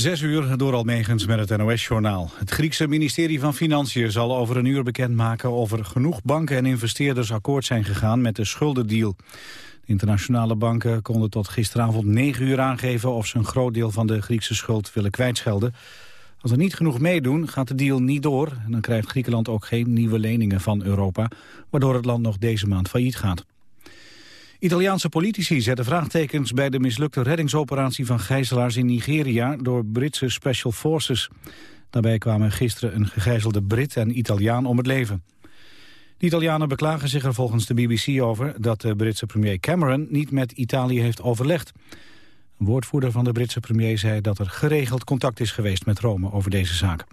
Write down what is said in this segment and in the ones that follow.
Zes uur door Almegens met het NOS-journaal. Het Griekse ministerie van Financiën zal over een uur bekendmaken... of er genoeg banken en investeerders akkoord zijn gegaan met de schuldendeal. De internationale banken konden tot gisteravond negen uur aangeven... of ze een groot deel van de Griekse schuld willen kwijtschelden. Als er niet genoeg meedoen, gaat de deal niet door... en dan krijgt Griekenland ook geen nieuwe leningen van Europa... waardoor het land nog deze maand failliet gaat. Italiaanse politici zetten vraagtekens bij de mislukte reddingsoperatie van gijzelaars in Nigeria door Britse Special Forces. Daarbij kwamen gisteren een gegijzelde Brit en Italiaan om het leven. De Italianen beklagen zich er volgens de BBC over dat de Britse premier Cameron niet met Italië heeft overlegd. Een woordvoerder van de Britse premier zei dat er geregeld contact is geweest met Rome over deze zaak.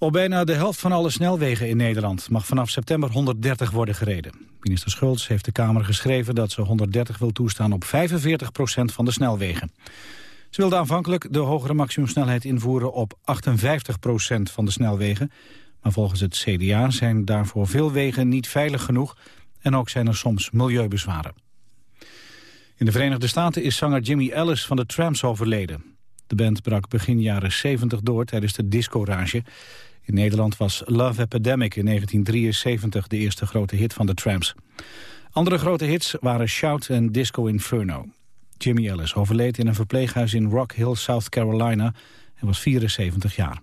Op bijna de helft van alle snelwegen in Nederland mag vanaf september 130 worden gereden. Minister Schultz heeft de Kamer geschreven dat ze 130 wil toestaan op 45 procent van de snelwegen. Ze wilde aanvankelijk de hogere maximumsnelheid invoeren op 58 procent van de snelwegen. Maar volgens het CDA zijn daarvoor veel wegen niet veilig genoeg en ook zijn er soms milieubezwaren. In de Verenigde Staten is zanger Jimmy Ellis van de Tramps overleden. De band brak begin jaren 70 door tijdens de discorage. In Nederland was Love Epidemic in 1973 de eerste grote hit van de Tramps. Andere grote hits waren Shout en Disco Inferno. Jimmy Ellis overleed in een verpleeghuis in Rock Hill, South Carolina. en was 74 jaar.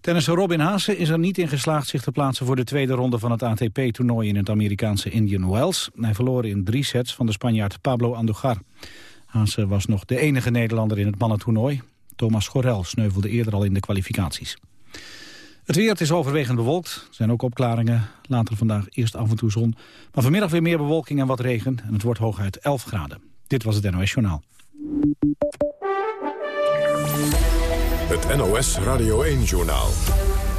Tennisser Robin Haase is er niet in geslaagd zich te plaatsen voor de tweede ronde van het ATP-toernooi in het Amerikaanse Indian Wells. Hij verloor in drie sets van de Spanjaard Pablo Andujar. Haase was nog de enige Nederlander in het mannentoernooi. Thomas Gorel sneuvelde eerder al in de kwalificaties. Het weer is overwegend bewolkt. Er zijn ook opklaringen. Later vandaag eerst af en toe zon. Maar vanmiddag weer meer bewolking en wat regen. En het wordt hooguit 11 graden. Dit was het NOS Journaal. Het NOS Radio 1 Journaal.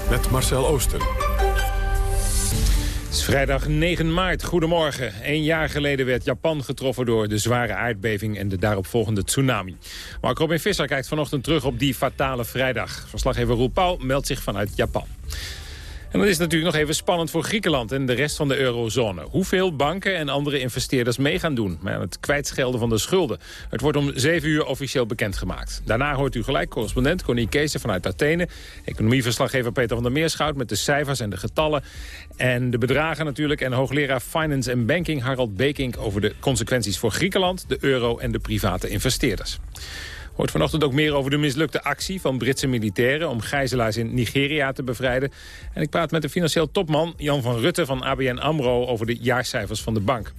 Met Marcel Oosten. Vrijdag 9 maart. Goedemorgen. Een jaar geleden werd Japan getroffen door de zware aardbeving en de daaropvolgende tsunami. Mark Robin Visser kijkt vanochtend terug op die fatale vrijdag. Verslaggever Roel Pauw meldt zich vanuit Japan. En dan is natuurlijk nog even spannend voor Griekenland en de rest van de eurozone. Hoeveel banken en andere investeerders mee gaan doen met het kwijtschelden van de schulden. Het wordt om 7 uur officieel bekendgemaakt. Daarna hoort u gelijk correspondent Connie Kees vanuit Athene. Economieverslaggever Peter van der Meerschout met de cijfers en de getallen. En de bedragen natuurlijk. En hoogleraar Finance en Banking Harald Bekink over de consequenties voor Griekenland, de euro en de private investeerders. Hoort vanochtend ook meer over de mislukte actie van Britse militairen... om gijzelaars in Nigeria te bevrijden. En ik praat met de financieel topman Jan van Rutte van ABN AMRO... over de jaarcijfers van de bank.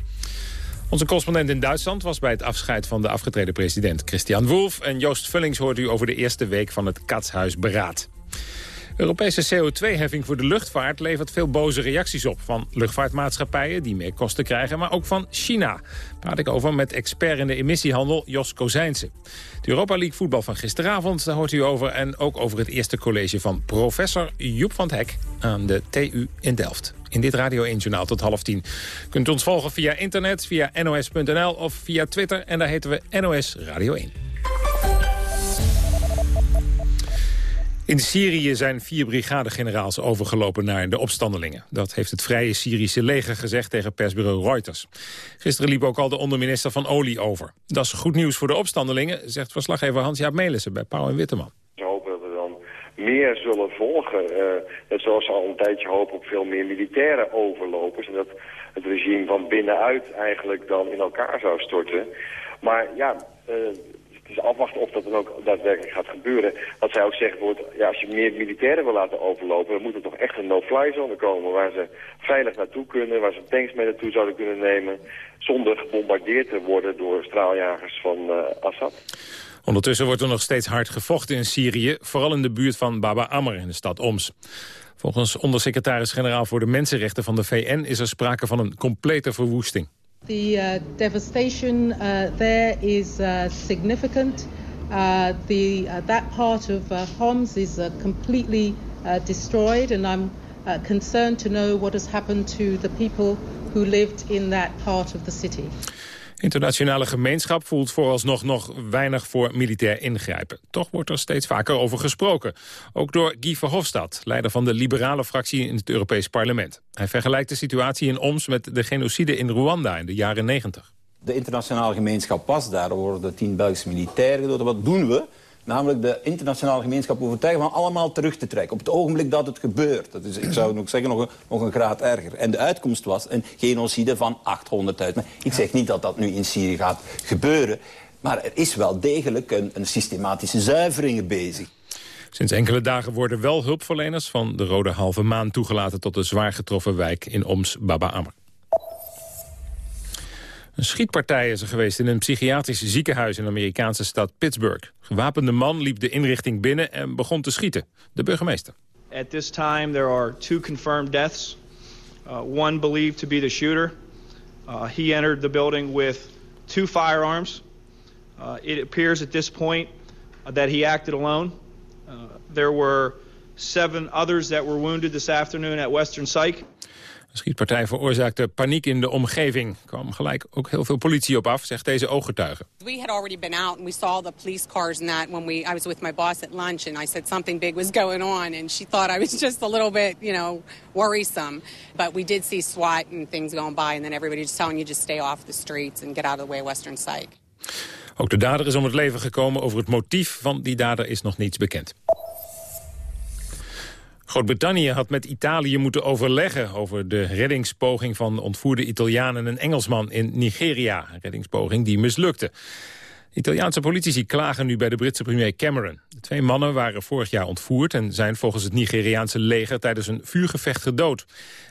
Onze correspondent in Duitsland was bij het afscheid van de afgetreden president Christian Wolff. En Joost Vullings hoort u over de eerste week van het Katshuisberaad. Europese CO2-heffing voor de luchtvaart levert veel boze reacties op. Van luchtvaartmaatschappijen die meer kosten krijgen, maar ook van China. Praat ik over met expert in de emissiehandel Jos Kozijnse. De Europa League voetbal van gisteravond, daar hoort u over. En ook over het eerste college van professor Joep van het Hek aan de TU in Delft. In dit Radio 1 Journaal tot half tien. Kunt u ons volgen via internet, via nos.nl of via Twitter. En daar heten we NOS Radio 1. In Syrië zijn vier brigadegeneraals overgelopen naar de opstandelingen. Dat heeft het Vrije Syrische leger gezegd tegen persbureau Reuters. Gisteren liep ook al de onderminister van Olie over. Dat is goed nieuws voor de opstandelingen, zegt verslaggever Hans-Jaap Melissen bij Pauw en Witteman. We hopen dat er dan meer zullen volgen. Uh, net zoals ze al een tijdje hopen op veel meer militaire overlopers. En dat het regime van binnenuit eigenlijk dan in elkaar zou storten. Maar ja, het is afwachten of dat dan ook daadwerkelijk gaat gebeuren. Wat zij ook zegt wordt, ja, als je meer militairen wil laten overlopen... dan moet er toch echt een no-fly zone komen... waar ze veilig naartoe kunnen, waar ze tanks mee naartoe zouden kunnen nemen... zonder gebombardeerd te worden door straaljagers van uh, Assad. Ondertussen wordt er nog steeds hard gevochten in Syrië... vooral in de buurt van Baba Amr in de stad Oms. Volgens ondersecretaris-generaal voor de Mensenrechten van de VN... is er sprake van een complete verwoesting. The uh, devastation uh, there is uh, significant. Uh, the, uh, that part of uh, Homs is completely destroyed, and I'm concerned to know what has happened to the people who lived in that part of the city internationale gemeenschap voelt vooralsnog nog weinig voor militair ingrijpen. Toch wordt er steeds vaker over gesproken. Ook door Guy Verhofstadt, leider van de liberale fractie in het Europees Parlement. Hij vergelijkt de situatie in Oms met de genocide in Rwanda in de jaren 90. De internationale gemeenschap was daar. Er worden tien Belgische militairen gedood. Wat doen we? Namelijk de internationale gemeenschap overtuigen van allemaal terug te trekken. Op het ogenblik dat het gebeurt. Dat is, ik zou ook zeggen, nog een, nog een graad erger. En de uitkomst was een genocide van 800.000. Ik zeg niet dat dat nu in Syrië gaat gebeuren. Maar er is wel degelijk een, een systematische zuivering bezig. Sinds enkele dagen worden wel hulpverleners van de Rode Halve Maan toegelaten tot de zwaar getroffen wijk in Oms Baba Amr. Een schietpartij is er geweest in een psychiatrisch ziekenhuis in de Amerikaanse stad Pittsburgh. gewapende man liep de inrichting binnen en begon te schieten. De burgemeester. At this time there are two confirmed deaths. Uh, one believed to be the shooter. Uh, he entered the building with two firearms. Uh, it appears at this point that he acted alone. Uh, there were seven others that were wounded this afternoon at Western Psych. De schietpartij veroorzaakte paniek in de omgeving. Er kwam gelijk ook heel veel politie op af, zegt deze ooggetuige. We had already been out and we saw the police cars and that when we I was with my boss at lunch and I said something big was going on and she thought I was just a little bit, you know, worrisome. But we did see SWAT and things going by and then everybody just telling you just stay off the streets and get out of the way Western Psych. Ook de dader is om het leven gekomen. Over het motief van die dader is nog niets bekend. Groot-Brittannië had met Italië moeten overleggen over de reddingspoging van ontvoerde Italianen en Engelsman in Nigeria. Een reddingspoging die mislukte. Italiaanse politici klagen nu bij de Britse premier Cameron. De twee mannen waren vorig jaar ontvoerd en zijn volgens het Nigeriaanse leger tijdens een vuurgevecht gedood.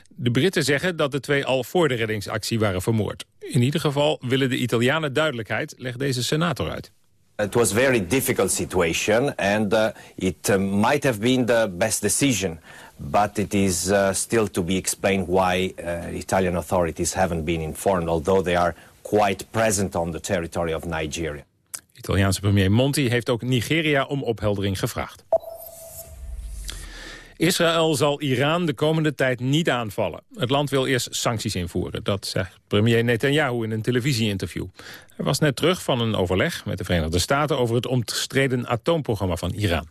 De Britten zeggen dat de twee al voor de reddingsactie waren vermoord. In ieder geval willen de Italianen duidelijkheid, legt deze senator uit. It was a very difficult situation and uh, it uh, might have been the best decision, but it is uh, still to be explained why uh, Italian authorities haven't been informed, although they are quite present on the territory of Nigeria. Italiaanse premier Monti heeft ook Nigeria om opheldering gevraagd. Israël zal Iran de komende tijd niet aanvallen. Het land wil eerst sancties invoeren. Dat zegt premier Netanyahu in een televisieinterview. Hij was net terug van een overleg met de Verenigde Staten... over het omstreden atoomprogramma van Iran.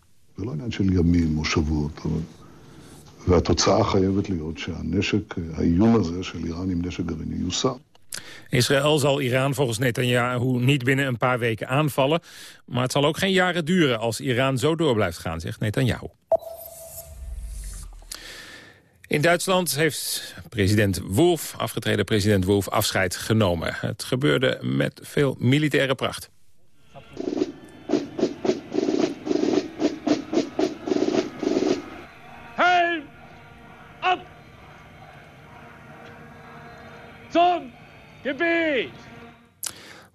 Israël zal Iran volgens Netanyahu niet binnen een paar weken aanvallen. Maar het zal ook geen jaren duren als Iran zo door blijft gaan, zegt Netanyahu. In Duitsland heeft president Wolf, afgetreden president Wolf, afscheid genomen. Het gebeurde met veel militaire pracht. Helm op! Zum Gebet!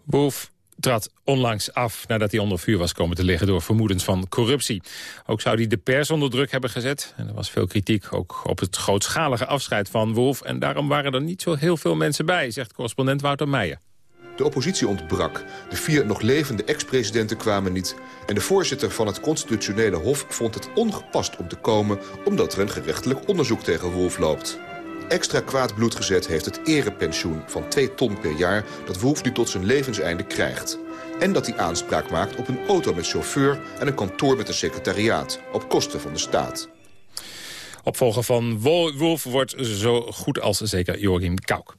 Wolf trad onlangs af nadat hij onder vuur was komen te liggen door vermoedens van corruptie. Ook zou hij de pers onder druk hebben gezet. En er was veel kritiek ook op het grootschalige afscheid van Wolf. En daarom waren er niet zo heel veel mensen bij, zegt correspondent Wouter Meijer. De oppositie ontbrak. De vier nog levende ex-presidenten kwamen niet. En de voorzitter van het constitutionele hof vond het ongepast om te komen... omdat er een gerechtelijk onderzoek tegen Wolf loopt. Extra kwaad bloed gezet heeft het erepensioen van 2 ton per jaar... dat Wolf nu tot zijn levenseinde krijgt. En dat hij aanspraak maakt op een auto met chauffeur... en een kantoor met een secretariaat, op kosten van de staat. Opvolger van Wolf wordt zo goed als zeker Joachim Kauk.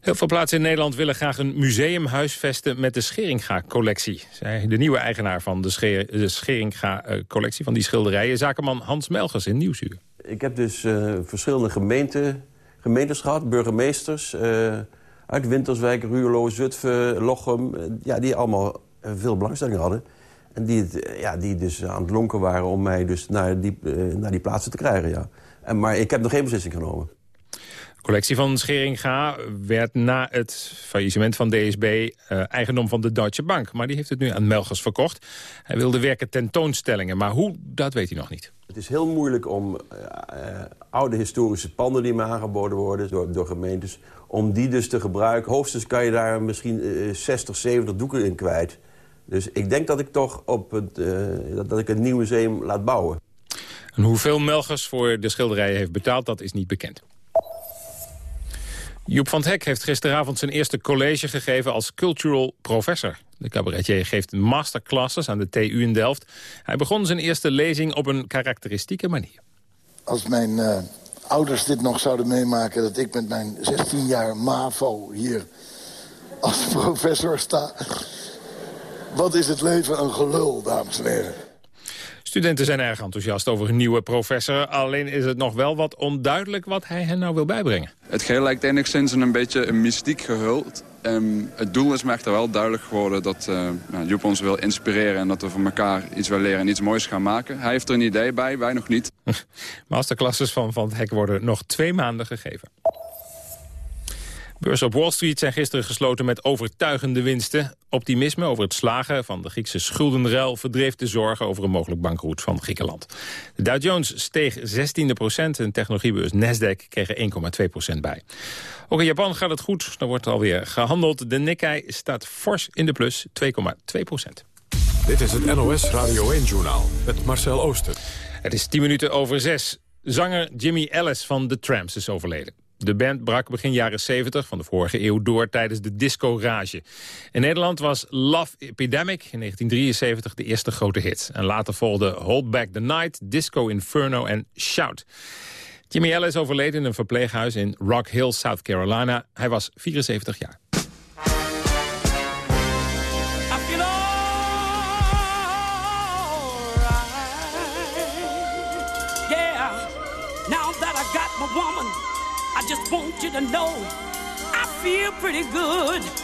Heel veel plaatsen in Nederland willen graag een museum huisvesten met de Scheringa-collectie. De nieuwe eigenaar van de, Scheringa-collectie, van die schilderijen, zakenman Hans Melgers in Nieuwsuur. Ik heb dus uh, verschillende gemeenten, gemeentes gehad, burgemeesters... Uh, uit Winterswijk, Ruurlo, Zutphen, Lochem... Uh, ja, die allemaal veel belangstelling hadden. En die, ja, die dus aan het lonken waren om mij dus naar die, naar die plaatsen te krijgen, ja. En, maar ik heb nog geen beslissing genomen. De collectie van Scheringa werd na het faillissement van DSB uh, eigendom van de Deutsche Bank. Maar die heeft het nu aan Melgers verkocht. Hij wilde werken tentoonstellingen, maar hoe, dat weet hij nog niet. Het is heel moeilijk om uh, oude historische panden die me aangeboden worden door, door, gemeentes... om die dus te gebruiken. Hoogstens kan je daar misschien uh, 60, 70 doeken in kwijt. Dus ik denk dat ik toch op het, dat, dat ik een nieuw museum laat bouwen. En hoeveel Melgers voor de schilderijen heeft betaald, dat is niet bekend. Joep van het Hek heeft gisteravond zijn eerste college gegeven als cultural professor. De cabaretier geeft masterclasses aan de TU in Delft. Hij begon zijn eerste lezing op een karakteristieke manier. Als mijn uh, ouders dit nog zouden meemaken... dat ik met mijn 16 jaar MAVO hier als professor sta. Wat is het leven een gelul, dames en heren. Studenten zijn erg enthousiast over een nieuwe professor. Alleen is het nog wel wat onduidelijk wat hij hen nou wil bijbrengen. Het geheel lijkt enigszins een beetje een mystiek gehuld. Um, het doel is me echter wel duidelijk geworden dat uh, nou, Joep ons wil inspireren... en dat we van elkaar iets willen leren en iets moois gaan maken. Hij heeft er een idee bij, wij nog niet. Masterclasses van Van het Hek worden nog twee maanden gegeven. Beurs op Wall Street zijn gisteren gesloten met overtuigende winsten. Optimisme over het slagen van de Griekse schuldenruil... verdreef de zorgen over een mogelijk bankroet van Griekenland. De Dow Jones steeg 16 procent en technologiebeurs Nasdaq kreeg er 1,2 procent bij. Ook in Japan gaat het goed, dan wordt alweer gehandeld. De Nikkei staat fors in de plus, 2,2 procent. Dit is het NOS Radio 1-journaal met Marcel Ooster. Het is 10 minuten over 6. Zanger Jimmy Ellis van The Tramps is overleden. De band brak begin jaren 70 van de vorige eeuw door tijdens de disco-rage. In Nederland was Love Epidemic in 1973 de eerste grote hit. En later volgden Hold Back the Night, Disco Inferno en Shout. Jimmy Ellis overleed in een verpleeghuis in Rock Hill, South Carolina. Hij was 74 jaar. Just want you to know I feel pretty good.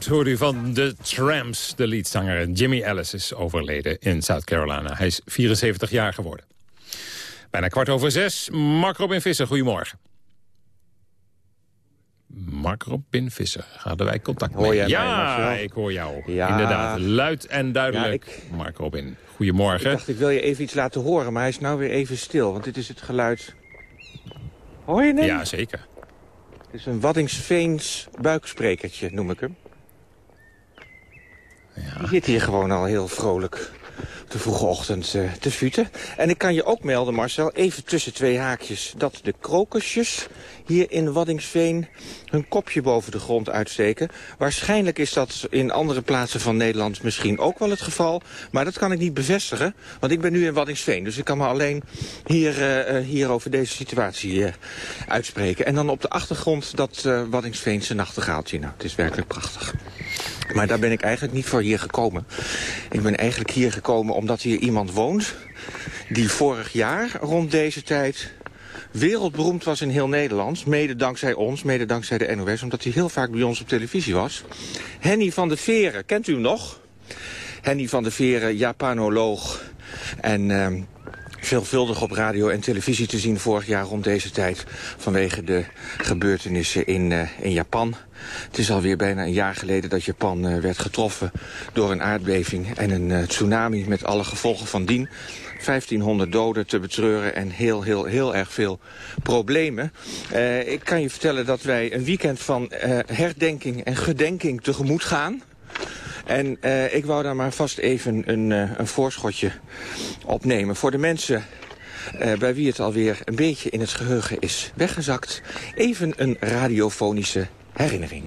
Hoorde u van de Tramps. De leadzanger Jimmy Ellis is overleden in South Carolina. Hij is 74 jaar geworden. Bijna kwart over zes. Mark Robin Visser, goedemorgen. Mark Robin Visser. Hadden wij contact Hoor mee? mij, ja, ik hoor jou. Ja. Inderdaad, luid en duidelijk. Mark Robin, goedemorgen. Ik dacht, ik wil je even iets laten horen, maar hij is nou weer even stil. Want dit is het geluid... Hoor je hem? Ja, zeker. Het is een Waddingsveens buiksprekertje, noem ik hem. Die zit hier gewoon al heel vrolijk de vroege ochtend eh, te futen. En ik kan je ook melden, Marcel, even tussen twee haakjes... dat de krokusjes hier in Waddingsveen hun kopje boven de grond uitsteken. Waarschijnlijk is dat in andere plaatsen van Nederland misschien ook wel het geval. Maar dat kan ik niet bevestigen, want ik ben nu in Waddingsveen. Dus ik kan me alleen hier, eh, eh, hier over deze situatie uitspreken. En dan op de achtergrond dat Waddingsveense nachtegaaltje. Nou, het is werkelijk prachtig. Maar daar ben ik eigenlijk niet voor hier gekomen. Ik ben eigenlijk hier gekomen omdat hier iemand woont... die vorig jaar rond deze tijd wereldberoemd was in heel Nederland. Mede dankzij ons, mede dankzij de NOS, omdat hij heel vaak bij ons op televisie was. Henny van de Veren, kent u hem nog? Henny van de Veren, Japanoloog. En... Uh, veelvuldig op radio en televisie te zien vorig jaar rond deze tijd... vanwege de gebeurtenissen in, uh, in Japan. Het is alweer bijna een jaar geleden dat Japan uh, werd getroffen... door een aardbeving en een uh, tsunami met alle gevolgen van dien. 1500 doden te betreuren en heel, heel, heel erg veel problemen. Uh, ik kan je vertellen dat wij een weekend van herdenking en gedenking tegemoet gaan. En ik wou daar maar vast even een, een voorschotje opnemen. Voor de mensen bij wie het alweer een beetje in het geheugen is weggezakt. Even een radiofonische herinnering.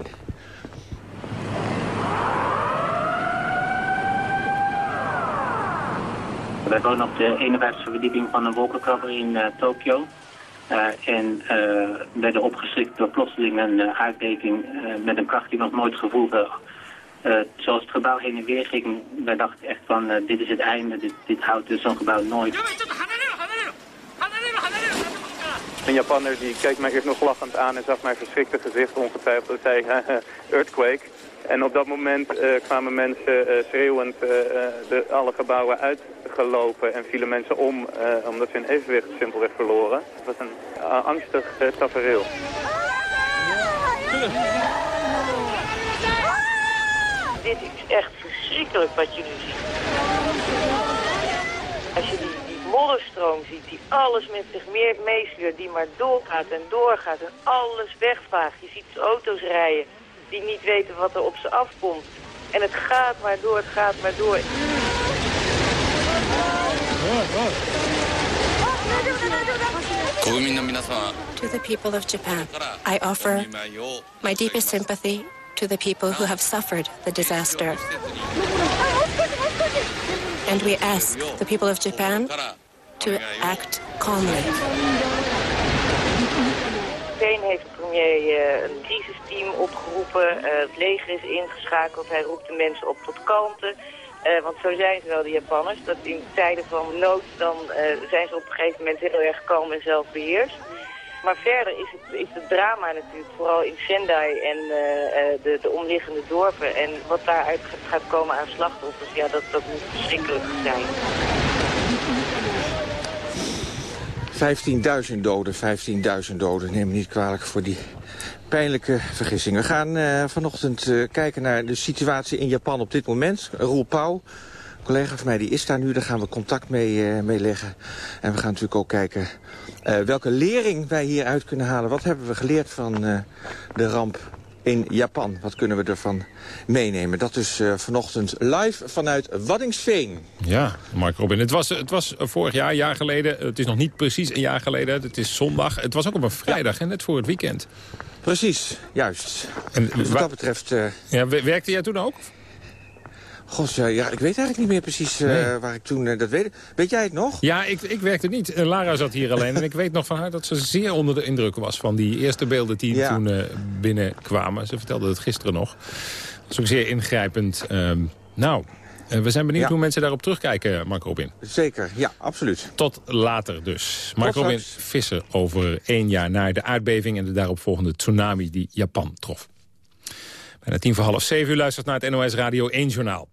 Wij wonen op de 51e verdieping van een wolkenkrabber in uh, Tokio. Uh, en uh, werden opgeschrikt door plotseling een uh, aardbeving met een kracht die we nog nooit gevoeld hebben. zoals het gebouw heen en weer ging, wij dachten echt van dit is het einde, dit, dit houdt dus zo'n gebouw nooit. Een Japanner die keek mij eerst nog lachend aan en zag mijn verschrikte gezicht ongetwijfeld zei earthquake. En op dat moment uh, kwamen mensen uh, schreeuwend de, alle gebouwen uitgelopen en vielen mensen om omdat ze hun evenwicht simpelweg verloren. Het was een angstig tafereel. Dit is echt verschrikkelijk wat je nu ziet. Als je die, die modderstroom ziet die alles met zich meer meesleurt, die maar doorgaat en doorgaat en alles wegvaagt. Je ziet auto's rijden die niet weten wat er op ze afkomt. En het gaat maar door, het gaat maar door. To the people of Japan, I offer my deepest sympathy to the people who have suffered the disaster. And we ask the people of Japan to act calmly. Meteen heeft de premier uh, een crisisteam opgeroepen. Uh, het leger is ingeschakeld. Hij roept de mensen op tot kalmte. Uh, want zo zijn ze wel, de Japanners. Dat in tijden van nood dan zijn ze op een gegeven moment heel erg kalm en zelfbeheerst. Maar verder is het, is het drama natuurlijk vooral in Sendai en de, de omliggende dorpen. En wat daaruit gaat komen aan slachtoffers, ja, dat, dat moet verschrikkelijk zijn. 15.000 doden, 15.000 doden. Neem me niet kwalijk voor die pijnlijke vergissing. We gaan uh, vanochtend uh, kijken naar de situatie in Japan op dit moment. Roel Pauw, collega van mij, die is daar nu. Daar gaan we contact mee, uh, mee leggen. En we gaan natuurlijk ook kijken welke lering wij hieruit kunnen halen. Wat hebben we geleerd van de ramp in Japan. Wat kunnen we ervan meenemen? Dat is uh, vanochtend live vanuit Waddingsveen. Ja, Mark Robin. Het was, het was vorig jaar, een jaar geleden. Het is nog niet precies een jaar geleden. Het is zondag. Het was ook op een vrijdag, ja. net voor het weekend. Precies, juist. En dus wat dat betreft... Uh... Ja, werkte jij toen ook? God, ja, ja, ik weet eigenlijk niet meer precies uh, nee. waar ik toen uh, dat weet. Weet jij het nog? Ja, ik, ik werkte niet. Uh, Lara zat hier alleen. en ik weet nog van haar dat ze zeer onder de indruk was... van die eerste beelden die ja. toen binnenkwamen. Ze vertelde het gisteren nog. Dat was ook zeer ingrijpend. Ehm, nou, we zijn benieuwd ja. hoe mensen daarop terugkijken, Mark Robin. Zeker, ja, absoluut. Tot later dus. Mark Tot Robin straks. Visser over één jaar na de aardbeving... en de daaropvolgende tsunami die Japan trof. Bijna tien voor half zeven u luistert naar het NOS Radio 1 Journaal.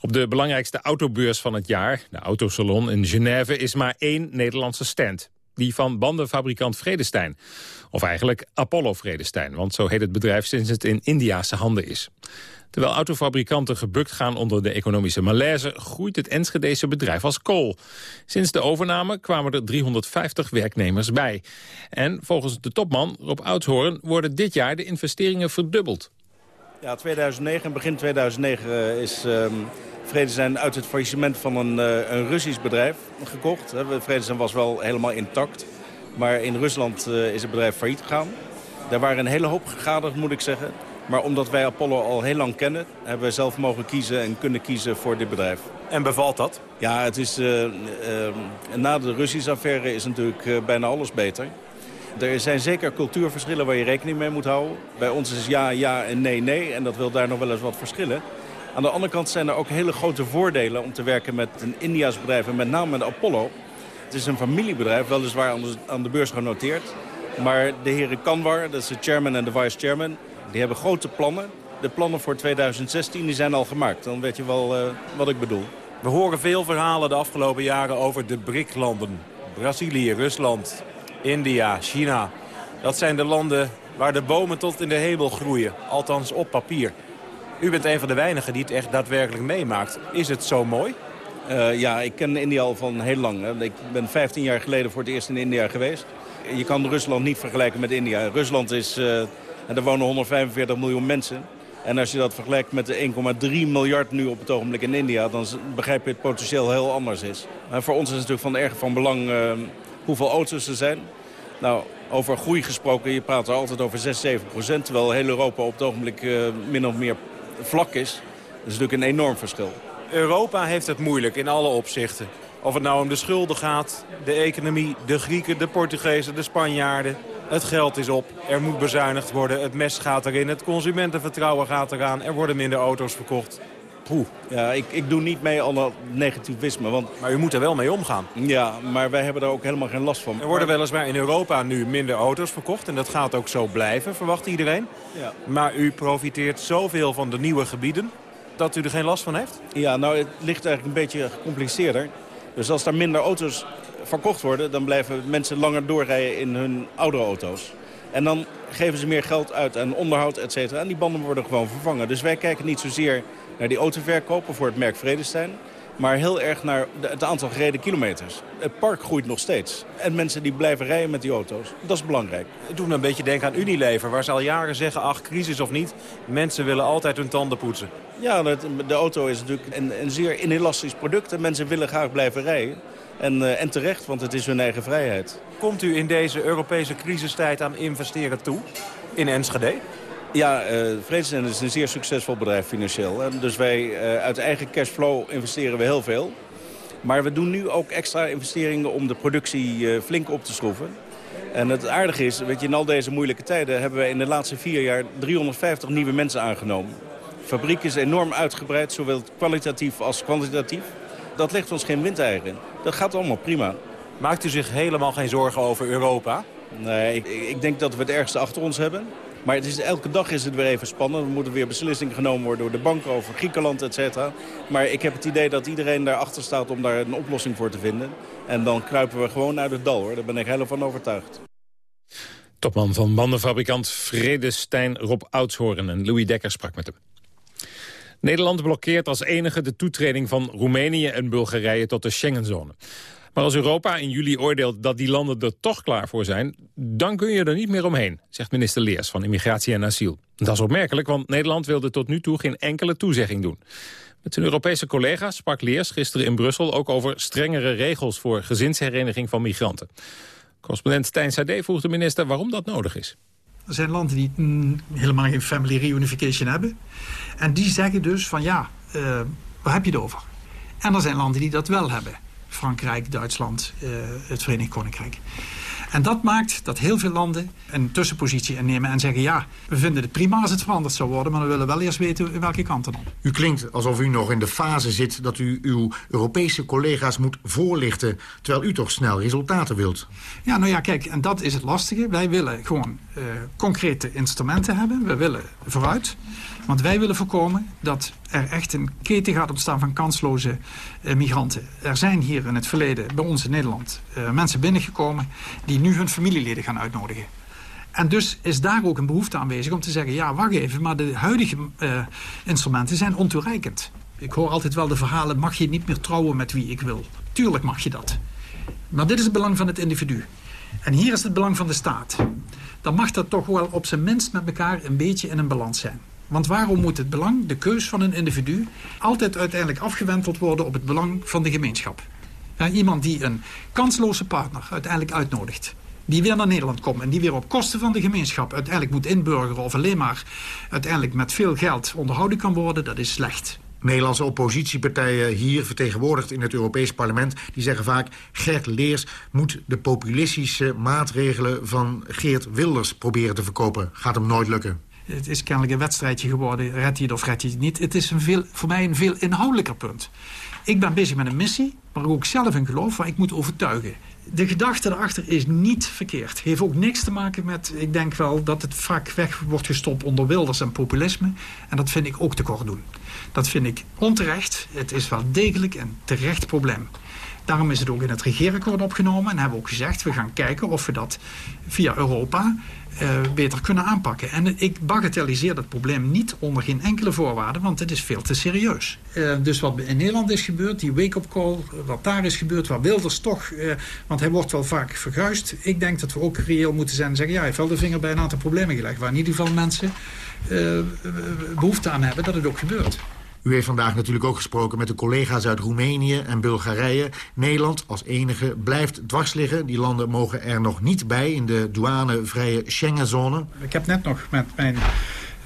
Op de belangrijkste autobeurs van het jaar, de Autosalon in Genève, is maar één Nederlandse stand. die van bandenfabrikant Vredestein. Of eigenlijk Apollo Vredestein, want zo heet het bedrijf sinds het in Indiase handen is. Terwijl autofabrikanten gebukt gaan onder de economische malaise... groeit het Enschedese bedrijf als kool. Sinds de overname kwamen er 350 werknemers bij. En volgens de topman Rob Oudshoorn worden dit jaar de investeringen verdubbeld. Ja, 2009 begin 2009 uh, is uh, Vredestein uit het faillissement van een, uh, een Russisch bedrijf gekocht. Vredestein was wel helemaal intact. Maar in Rusland uh, is het bedrijf failliet gegaan. Daar waren een hele hoop gegaderd, moet ik zeggen. Maar omdat wij Apollo al heel lang kennen... hebben wij zelf mogen kiezen en kunnen kiezen voor dit bedrijf. En bevalt dat? Ja, het is, uh, uh, na de Russische affaire is natuurlijk bijna alles beter. Er zijn zeker cultuurverschillen waar je rekening mee moet houden. Bij ons is ja, ja en nee, nee. En dat wil daar nog wel eens wat verschillen. Aan de andere kant zijn er ook hele grote voordelen om te werken met een Indiaas bedrijf. En met name met Apollo. Het is een familiebedrijf, weliswaar aan de, beurs genoteerd. Maar de heren Kanwar, dat is de chairman en de vice-chairman... Die hebben grote plannen. De plannen voor 2016 die zijn al gemaakt. Dan weet je wel uh, wat ik bedoel. We horen veel verhalen de afgelopen jaren over de BRIC-landen. Brazilië, Rusland, India, China. Dat zijn de landen waar de bomen tot in de hemel groeien. Althans op papier. U bent een van de weinigen die het echt daadwerkelijk meemaakt. Is het zo mooi? Uh, ja, ik ken India al van heel lang. Hè. Ik ben 15 jaar geleden voor het eerst in India geweest. Je kan Rusland niet vergelijken met India. Rusland is... En er wonen 145 miljoen mensen. En als je dat vergelijkt met de 1,3 miljard nu op het ogenblik in India... dan begrijp je het potentieel heel anders is. En voor ons is het natuurlijk van erg van belang uh, hoeveel auto's er zijn. Nou, over groei gesproken, je praat er altijd over 6, 7 procent... terwijl heel Europa op het ogenblik uh, min of meer vlak is. Dat is natuurlijk een enorm verschil. Europa heeft het moeilijk in alle opzichten. Of het nou om de schulden gaat, de economie, de Grieken, de Portugezen, de Spanjaarden... Het geld is op, er moet bezuinigd worden, het mes gaat erin, het consumentenvertrouwen gaat eraan, er worden minder auto's verkocht. Poeh, ja, ik, ik doe niet mee aan dat negativisme. Want... Maar u moet er wel mee omgaan. Ja, maar wij hebben er ook helemaal geen last van. Er worden weliswaar in Europa nu minder auto's verkocht en dat gaat ook zo blijven, verwacht iedereen. Ja. Maar u profiteert zoveel van de nieuwe gebieden dat u er geen last van heeft? Ja, nou het ligt eigenlijk een beetje gecompliceerder. Dus als er minder auto's verkocht worden... dan blijven mensen langer doorrijden in hun oude auto's. En dan geven ze meer geld uit aan onderhoud, et cetera. En die banden worden gewoon vervangen. Dus wij kijken niet zozeer naar die autoverkopen voor het merk Vredestein... maar heel erg naar het aantal gereden kilometers. Het park groeit nog steeds. En mensen die blijven rijden met die auto's, dat is belangrijk. Het doet me een beetje denken aan Unilever... waar ze al jaren zeggen, ach, crisis of niet... mensen willen altijd hun tanden poetsen. Ja, de auto is natuurlijk een, een zeer inelastisch product... en mensen willen graag blijven rijden. En, uh, en terecht, want het is hun eigen vrijheid. Komt u in deze Europese crisistijd aan investeren toe? In Enschede? Ja, uh, is een zeer succesvol bedrijf financieel. Hè? Dus wij uh, uit eigen cashflow investeren we heel veel. Maar we doen nu ook extra investeringen om de productie uh, flink op te schroeven. En het aardige is, weet je, in al deze moeilijke tijden hebben wij in de laatste vier jaar 350 nieuwe mensen aangenomen. De fabriek is enorm uitgebreid, zowel kwalitatief als kwantitatief dat ligt ons geen windeieren in. Dat gaat allemaal prima. Maakt u zich helemaal geen zorgen over Europa? Nee, ik, ik denk dat we het ergste achter ons hebben. Maar is, elke dag is het weer even spannend. Er moeten weer beslissingen genomen worden door de banken over Griekenland, et cetera. Maar ik heb het idee dat iedereen daarachter staat om daar een oplossing voor te vinden. En dan kruipen we gewoon uit het dal, hoor. Daar ben ik helemaal van overtuigd. Topman van bandenfabrikant Vredestein Rob Oudshoorn en Louis Dekker sprak met hem. Nederland blokkeert als enige de toetreding van Roemenië en Bulgarije tot de Schengenzone. Maar als Europa in juli oordeelt dat die landen er toch klaar voor zijn... dan kun je er niet meer omheen, zegt minister Leers van Immigratie en Asiel. Dat is opmerkelijk, want Nederland wilde tot nu toe geen enkele toezegging doen. Met zijn Europese collega's sprak Leers gisteren in Brussel ook over strengere regels voor gezinshereniging van migranten. Correspondent Stijn Sade vroeg de minister waarom dat nodig is. Er zijn landen die mm, helemaal geen family reunification hebben. En die zeggen dus van ja, uh, waar heb je het over? En er zijn landen die dat wel hebben. Frankrijk, Duitsland, uh, het Verenigd Koninkrijk. En dat maakt dat heel veel landen een tussenpositie innemen en zeggen... ja, we vinden het prima als het veranderd zou worden... maar we willen wel eerst weten in welke kant dan op. U klinkt alsof u nog in de fase zit dat u uw Europese collega's moet voorlichten... terwijl u toch snel resultaten wilt. Ja, nou ja, kijk, en dat is het lastige. Wij willen gewoon uh, concrete instrumenten hebben. We willen vooruit. Want wij willen voorkomen dat er echt een keten gaat ontstaan van kansloze uh, migranten. Er zijn hier in het verleden bij ons in Nederland uh, mensen binnengekomen... die nu hun familieleden gaan uitnodigen. En dus is daar ook een behoefte aanwezig om te zeggen... ja, wacht even, maar de huidige uh, instrumenten zijn ontoereikend. Ik hoor altijd wel de verhalen... mag je niet meer trouwen met wie ik wil. Tuurlijk mag je dat. Maar dit is het belang van het individu. En hier is het belang van de staat. Dan mag dat toch wel op zijn minst met elkaar een beetje in een balans zijn. Want waarom moet het belang, de keus van een individu... altijd uiteindelijk afgewenteld worden op het belang van de gemeenschap? Ja, iemand die een kansloze partner uiteindelijk uitnodigt die weer naar Nederland komt... en die weer op kosten van de gemeenschap uiteindelijk moet inburgeren... of alleen maar uiteindelijk met veel geld onderhouden kan worden, dat is slecht. Nederlandse oppositiepartijen hier vertegenwoordigd in het Europees parlement... die zeggen vaak, Gert Leers moet de populistische maatregelen van Geert Wilders proberen te verkopen. Gaat hem nooit lukken. Het is kennelijk een wedstrijdje geworden, red je het of red je het niet. Het is een veel, voor mij een veel inhoudelijker punt. Ik ben bezig met een missie, waar ik ook zelf in geloof, waar ik moet overtuigen de gedachte erachter is niet verkeerd. Heeft ook niks te maken met, ik denk wel, dat het vaak weg wordt gestopt onder wilders en populisme. En dat vind ik ook te kort doen. Dat vind ik onterecht. Het is wel degelijk een terecht probleem. Daarom is het ook in het regeerakkoord opgenomen. En hebben we ook gezegd, we gaan kijken of we dat via Europa uh, beter kunnen aanpakken. En ik bagatelliseer dat probleem niet onder geen enkele voorwaarde, want het is veel te serieus. Uh, dus wat in Nederland is gebeurd, die wake-up call, wat daar is gebeurd, waar Wilders toch, uh, want hij wordt wel vaak verguisd. Ik denk dat we ook reëel moeten zijn en zeggen, ja, hij heeft wel de vinger bij een aantal problemen gelegd, waar in ieder geval mensen behoefte aan hebben dat het ook gebeurt. U heeft vandaag natuurlijk ook gesproken met de collega's uit Roemenië en Bulgarije. Nederland als enige blijft dwars liggen. Die landen mogen er nog niet bij in de douanevrije Schengenzone. Ik heb net nog met mijn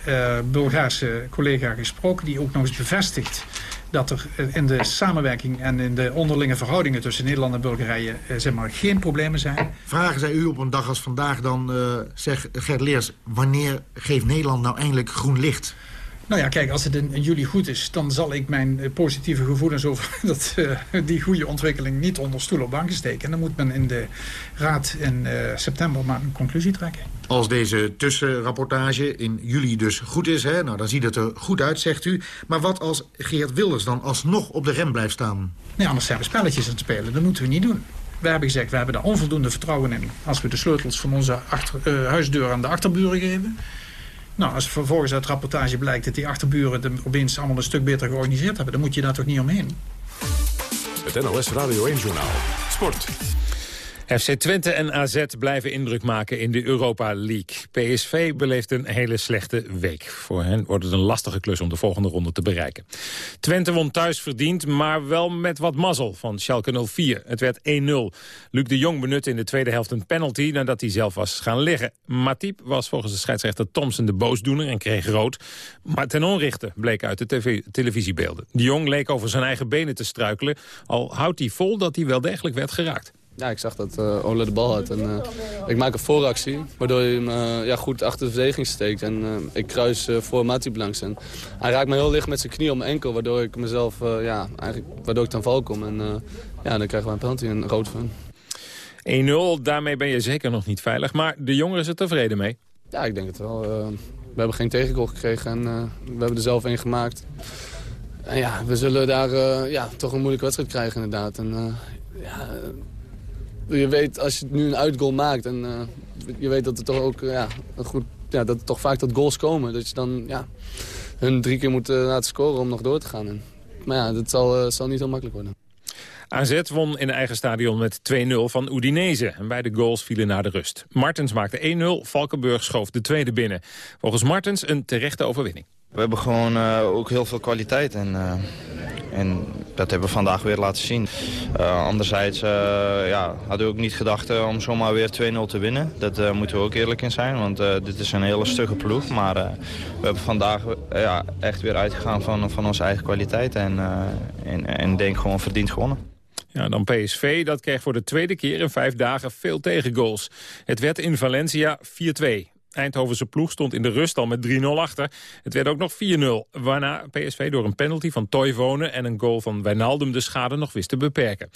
uh, Bulgaarse collega gesproken... die ook nog eens bevestigt dat er in de samenwerking en in de onderlinge verhoudingen tussen Nederland en Bulgarije eh, zeg maar, geen problemen zijn. Vragen zij u op een dag als vandaag dan, uh, zeg Gert Leers, wanneer geeft Nederland nou eindelijk groen licht? Nou ja, kijk, als het in, juli goed is... dan zal ik mijn eh, positieve gevoelens over dat, uh, die goede ontwikkeling... niet onder stoel op banken steken. En dan moet men in de raad in uh, september maar een conclusie trekken. Als deze tussenrapportage in juli dus goed is, hè, nou, dan ziet het er goed uit, zegt u. Maar wat als Geert Wilders dan alsnog op de rem blijft staan? Nee, anders zijn we spelletjes aan het spelen. Dat moeten we niet doen. We hebben gezegd, we hebben daar onvoldoende vertrouwen in... als we de sleutels van onze achter, uh, huisdeur aan de achterburen geven... Nou, als vervolgens uit rapportage blijkt dat die achterburen het opeens allemaal een stuk beter georganiseerd hebben, dan moet je daar toch niet omheen. Het NLS Radio 1 Journaal. Sport. FC Twente en AZ blijven indruk maken in de Europa League. PSV beleeft een hele slechte week. Voor hen wordt het een lastige klus om de volgende ronde te bereiken. Twente won thuis verdiend, maar wel met wat mazzel van Schalke 04. Het werd 1-0. Luc de Jong benutte in de tweede helft een penalty nadat hij zelf was gaan liggen. Matip was volgens de scheidsrechter Thompson de boosdoener en kreeg rood. Maar ten onrechte bleek uit de tv televisiebeelden. De Jong leek over zijn eigen benen te struikelen, al houdt hij vol dat hij wel degelijk werd geraakt. Ja, ik zag dat uh, Ole de bal had. En, uh, ik maak een vooractie, waardoor hij hem uh, ja, goed achter de verdediging steekt. En ik kruis voor Matip langs. En hij raakt me heel licht met zijn knie om mijn enkel, waardoor ik mezelf, ja, eigenlijk, waardoor ik ten val kom. En ja, dan krijgen we een penalty en rood van. 1-0, daarmee ben je zeker nog niet veilig. Maar de jongen is er tevreden mee. Ja, ik denk het wel. we hebben geen tegengoal gekregen en we hebben er zelf één gemaakt. En ja, we zullen daar ja, toch een moeilijke wedstrijd krijgen inderdaad. En, ja, je weet als je nu een uitgoal maakt en uh, je weet dat er toch ook ja, een goed, ja, dat er toch vaak tot goals komen. Dat je dan ja, hun drie keer moet uh, laten scoren om nog door te gaan. En, maar ja, dat zal, uh, zal niet heel makkelijk worden. AZ won in eigen stadion met 2-0 van Udinese. En beide goals vielen na de rust. Martens maakte 1-0, Valkenburg schoof de tweede binnen. Volgens Martens een terechte overwinning. We hebben gewoon uh, ook heel veel kwaliteit en, uh, en dat hebben we vandaag weer laten zien. Uh, anderzijds ja, hadden we ook niet gedacht om zomaar weer 2-0 te winnen. Dat moeten we ook eerlijk in zijn, want dit is een hele stugge ploeg. Maar we hebben vandaag ja, echt weer uitgegaan van, van onze eigen kwaliteit en, en, en denk gewoon verdiend gewonnen. Ja, dan PSV, dat kreeg voor de tweede keer in vijf dagen veel tegengoals. Het werd in Valencia 4-2. Eindhovense ploeg stond in de rust al met 3-0 achter. Het werd ook nog 4-0, waarna PSV door een penalty van Toivonen... en een goal van Wijnaldum de schade nog wist te beperken.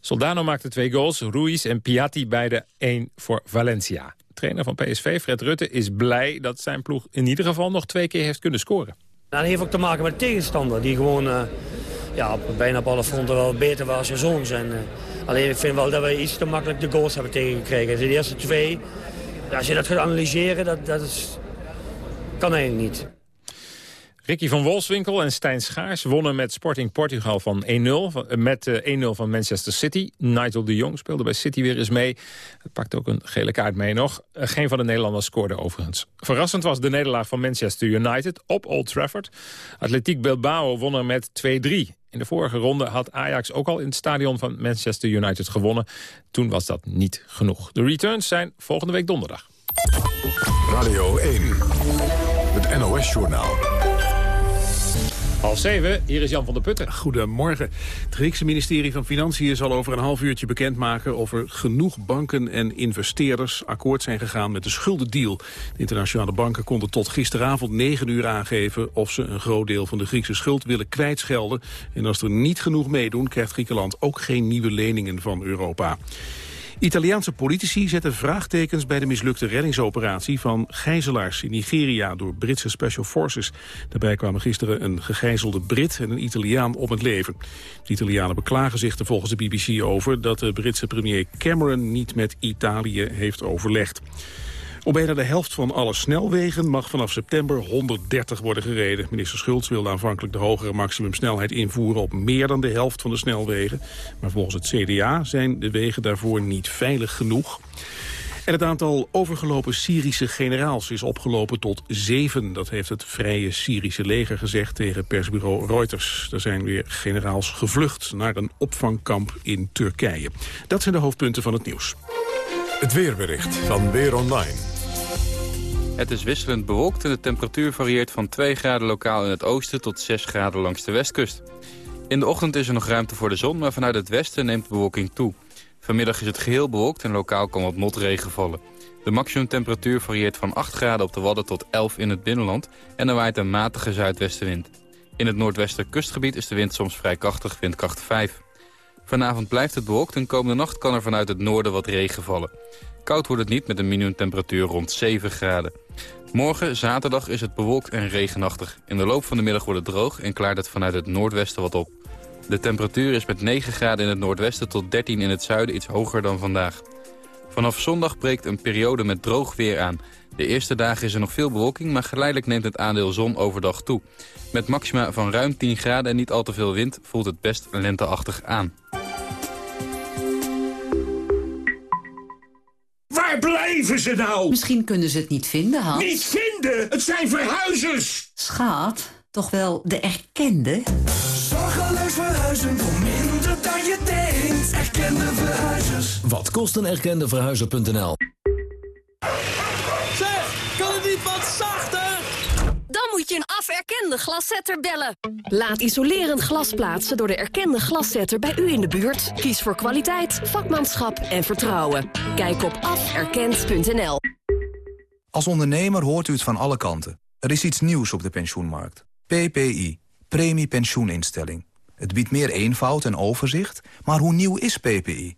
Soldano maakte twee goals, Ruiz en Piatti beide één voor Valencia. Trainer van PSV, Fred Rutte, is blij dat zijn ploeg in ieder geval nog twee keer heeft kunnen scoren. Nou, dat heeft ook te maken met de tegenstander. Die gewoon uh, ja, bijna op alle fronten wel beter was als ons. En, uh, alleen ik vind wel dat we iets te makkelijk de goals hebben tegengekregen. De eerste twee, als je dat gaat analyseren, dat, dat is, kan eigenlijk niet. Ricky van Wolfswinkel en Stijn Schaars wonnen met Sporting Portugal van 1-0. Met 1-0 van Manchester City. Nigel de Jong speelde bij City weer eens mee. Het pakt ook een gele kaart mee nog. Geen van de Nederlanders scoorde overigens. Verrassend was de nederlaag van Manchester United op Old Trafford. Atletiek Bilbao won er met 2-3. In de vorige ronde had Ajax ook al in het stadion van Manchester United gewonnen. Toen was dat niet genoeg. De returns zijn volgende week donderdag. Radio 1, het NOS-journaal. Half zeven, hier is Jan van der Putten. Goedemorgen. Het Griekse ministerie van Financiën zal over een half uurtje bekendmaken... of er genoeg banken en investeerders akkoord zijn gegaan met de schuldendeal. De internationale banken konden tot gisteravond 9 uur aangeven... of ze een groot deel van de Griekse schuld willen kwijtschelden. En als er niet genoeg meedoen, krijgt Griekenland ook geen nieuwe leningen van Europa. Italiaanse politici zetten vraagtekens bij de mislukte reddingsoperatie van gijzelaars in Nigeria door Britse Special Forces. Daarbij kwamen gisteren een gegijzelde Brit en een Italiaan om het leven. De Italianen beklagen zich er volgens de BBC over dat de Britse premier Cameron niet met Italië heeft overlegd. Op bijna de helft van alle snelwegen mag vanaf september 130 worden gereden. Minister Schultz wilde aanvankelijk de hogere maximumsnelheid invoeren op meer dan de helft van de snelwegen. Maar volgens het CDA zijn de wegen daarvoor niet veilig genoeg. En het aantal overgelopen Syrische generaals is opgelopen tot zeven. Dat heeft het Vrije Syrische leger gezegd tegen persbureau Reuters. Er zijn weer generaals gevlucht naar een opvangkamp in Turkije. Dat zijn de hoofdpunten van het nieuws. Het weerbericht van Weer Online. Het is wisselend bewolkt en de temperatuur varieert van 2 graden lokaal in het oosten tot 6 graden langs de westkust. In de ochtend is er nog ruimte voor de zon, maar vanuit het westen neemt de bewolking toe. Vanmiddag is het geheel bewolkt en lokaal kan wat motregen vallen. De maximumtemperatuur varieert van 8 graden op de Wadden tot 11 in het binnenland en er waait een matige zuidwestenwind. In het noordwesten kustgebied is de wind soms vrij krachtig, windkracht 5. Vanavond blijft het bewolkt en komende nacht kan er vanuit het noorden wat regen vallen. Koud wordt het niet met een minimumtemperatuur rond 7 graden. Morgen, zaterdag, is het bewolkt en regenachtig. In de loop van de middag wordt het droog en klaart het vanuit het noordwesten wat op. De temperatuur is met 9 graden in het noordwesten tot 13 in het zuiden iets hoger dan vandaag. Vanaf zondag breekt een periode met droog weer aan. De eerste dagen is er nog veel bewolking, maar geleidelijk neemt het aandeel zon overdag toe. Met maxima van ruim 10 graden en niet al te veel wind voelt het best lenteachtig aan. Waar blijven ze nou? Misschien kunnen ze het niet vinden, Hans. Niet vinden? Het zijn verhuizers! Schat, toch wel de erkende? Zorgeloos verhuizen voor minder dan je denkt. Erkende verhuizers. Wat kost een erkende verhuizer.nl? Moet je een aferkende glaszetter bellen. Laat isolerend glas plaatsen door de erkende glaszetter bij u in de buurt. Kies voor kwaliteit, vakmanschap en vertrouwen. Kijk op aferkend.nl. Als ondernemer hoort u het van alle kanten. Er is iets nieuws op de pensioenmarkt. PPI, Premie Pensioeninstelling. Het biedt meer eenvoud en overzicht, maar hoe nieuw is PPI?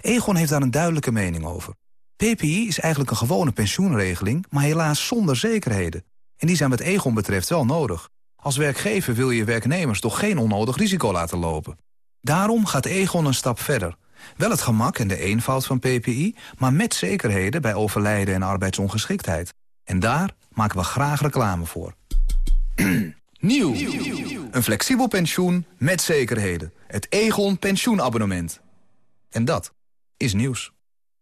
Egon heeft daar een duidelijke mening over. PPI is eigenlijk een gewone pensioenregeling, maar helaas zonder zekerheden. En die zijn wat Egon betreft wel nodig. Als werkgever wil je werknemers toch geen onnodig risico laten lopen. Daarom gaat Egon een stap verder. Wel het gemak en de eenvoud van PPI, maar met zekerheden bij overlijden en arbeidsongeschiktheid. En daar maken we graag reclame voor. Nieuw. Een flexibel pensioen met zekerheden. Het Egon pensioenabonnement. En dat is nieuws.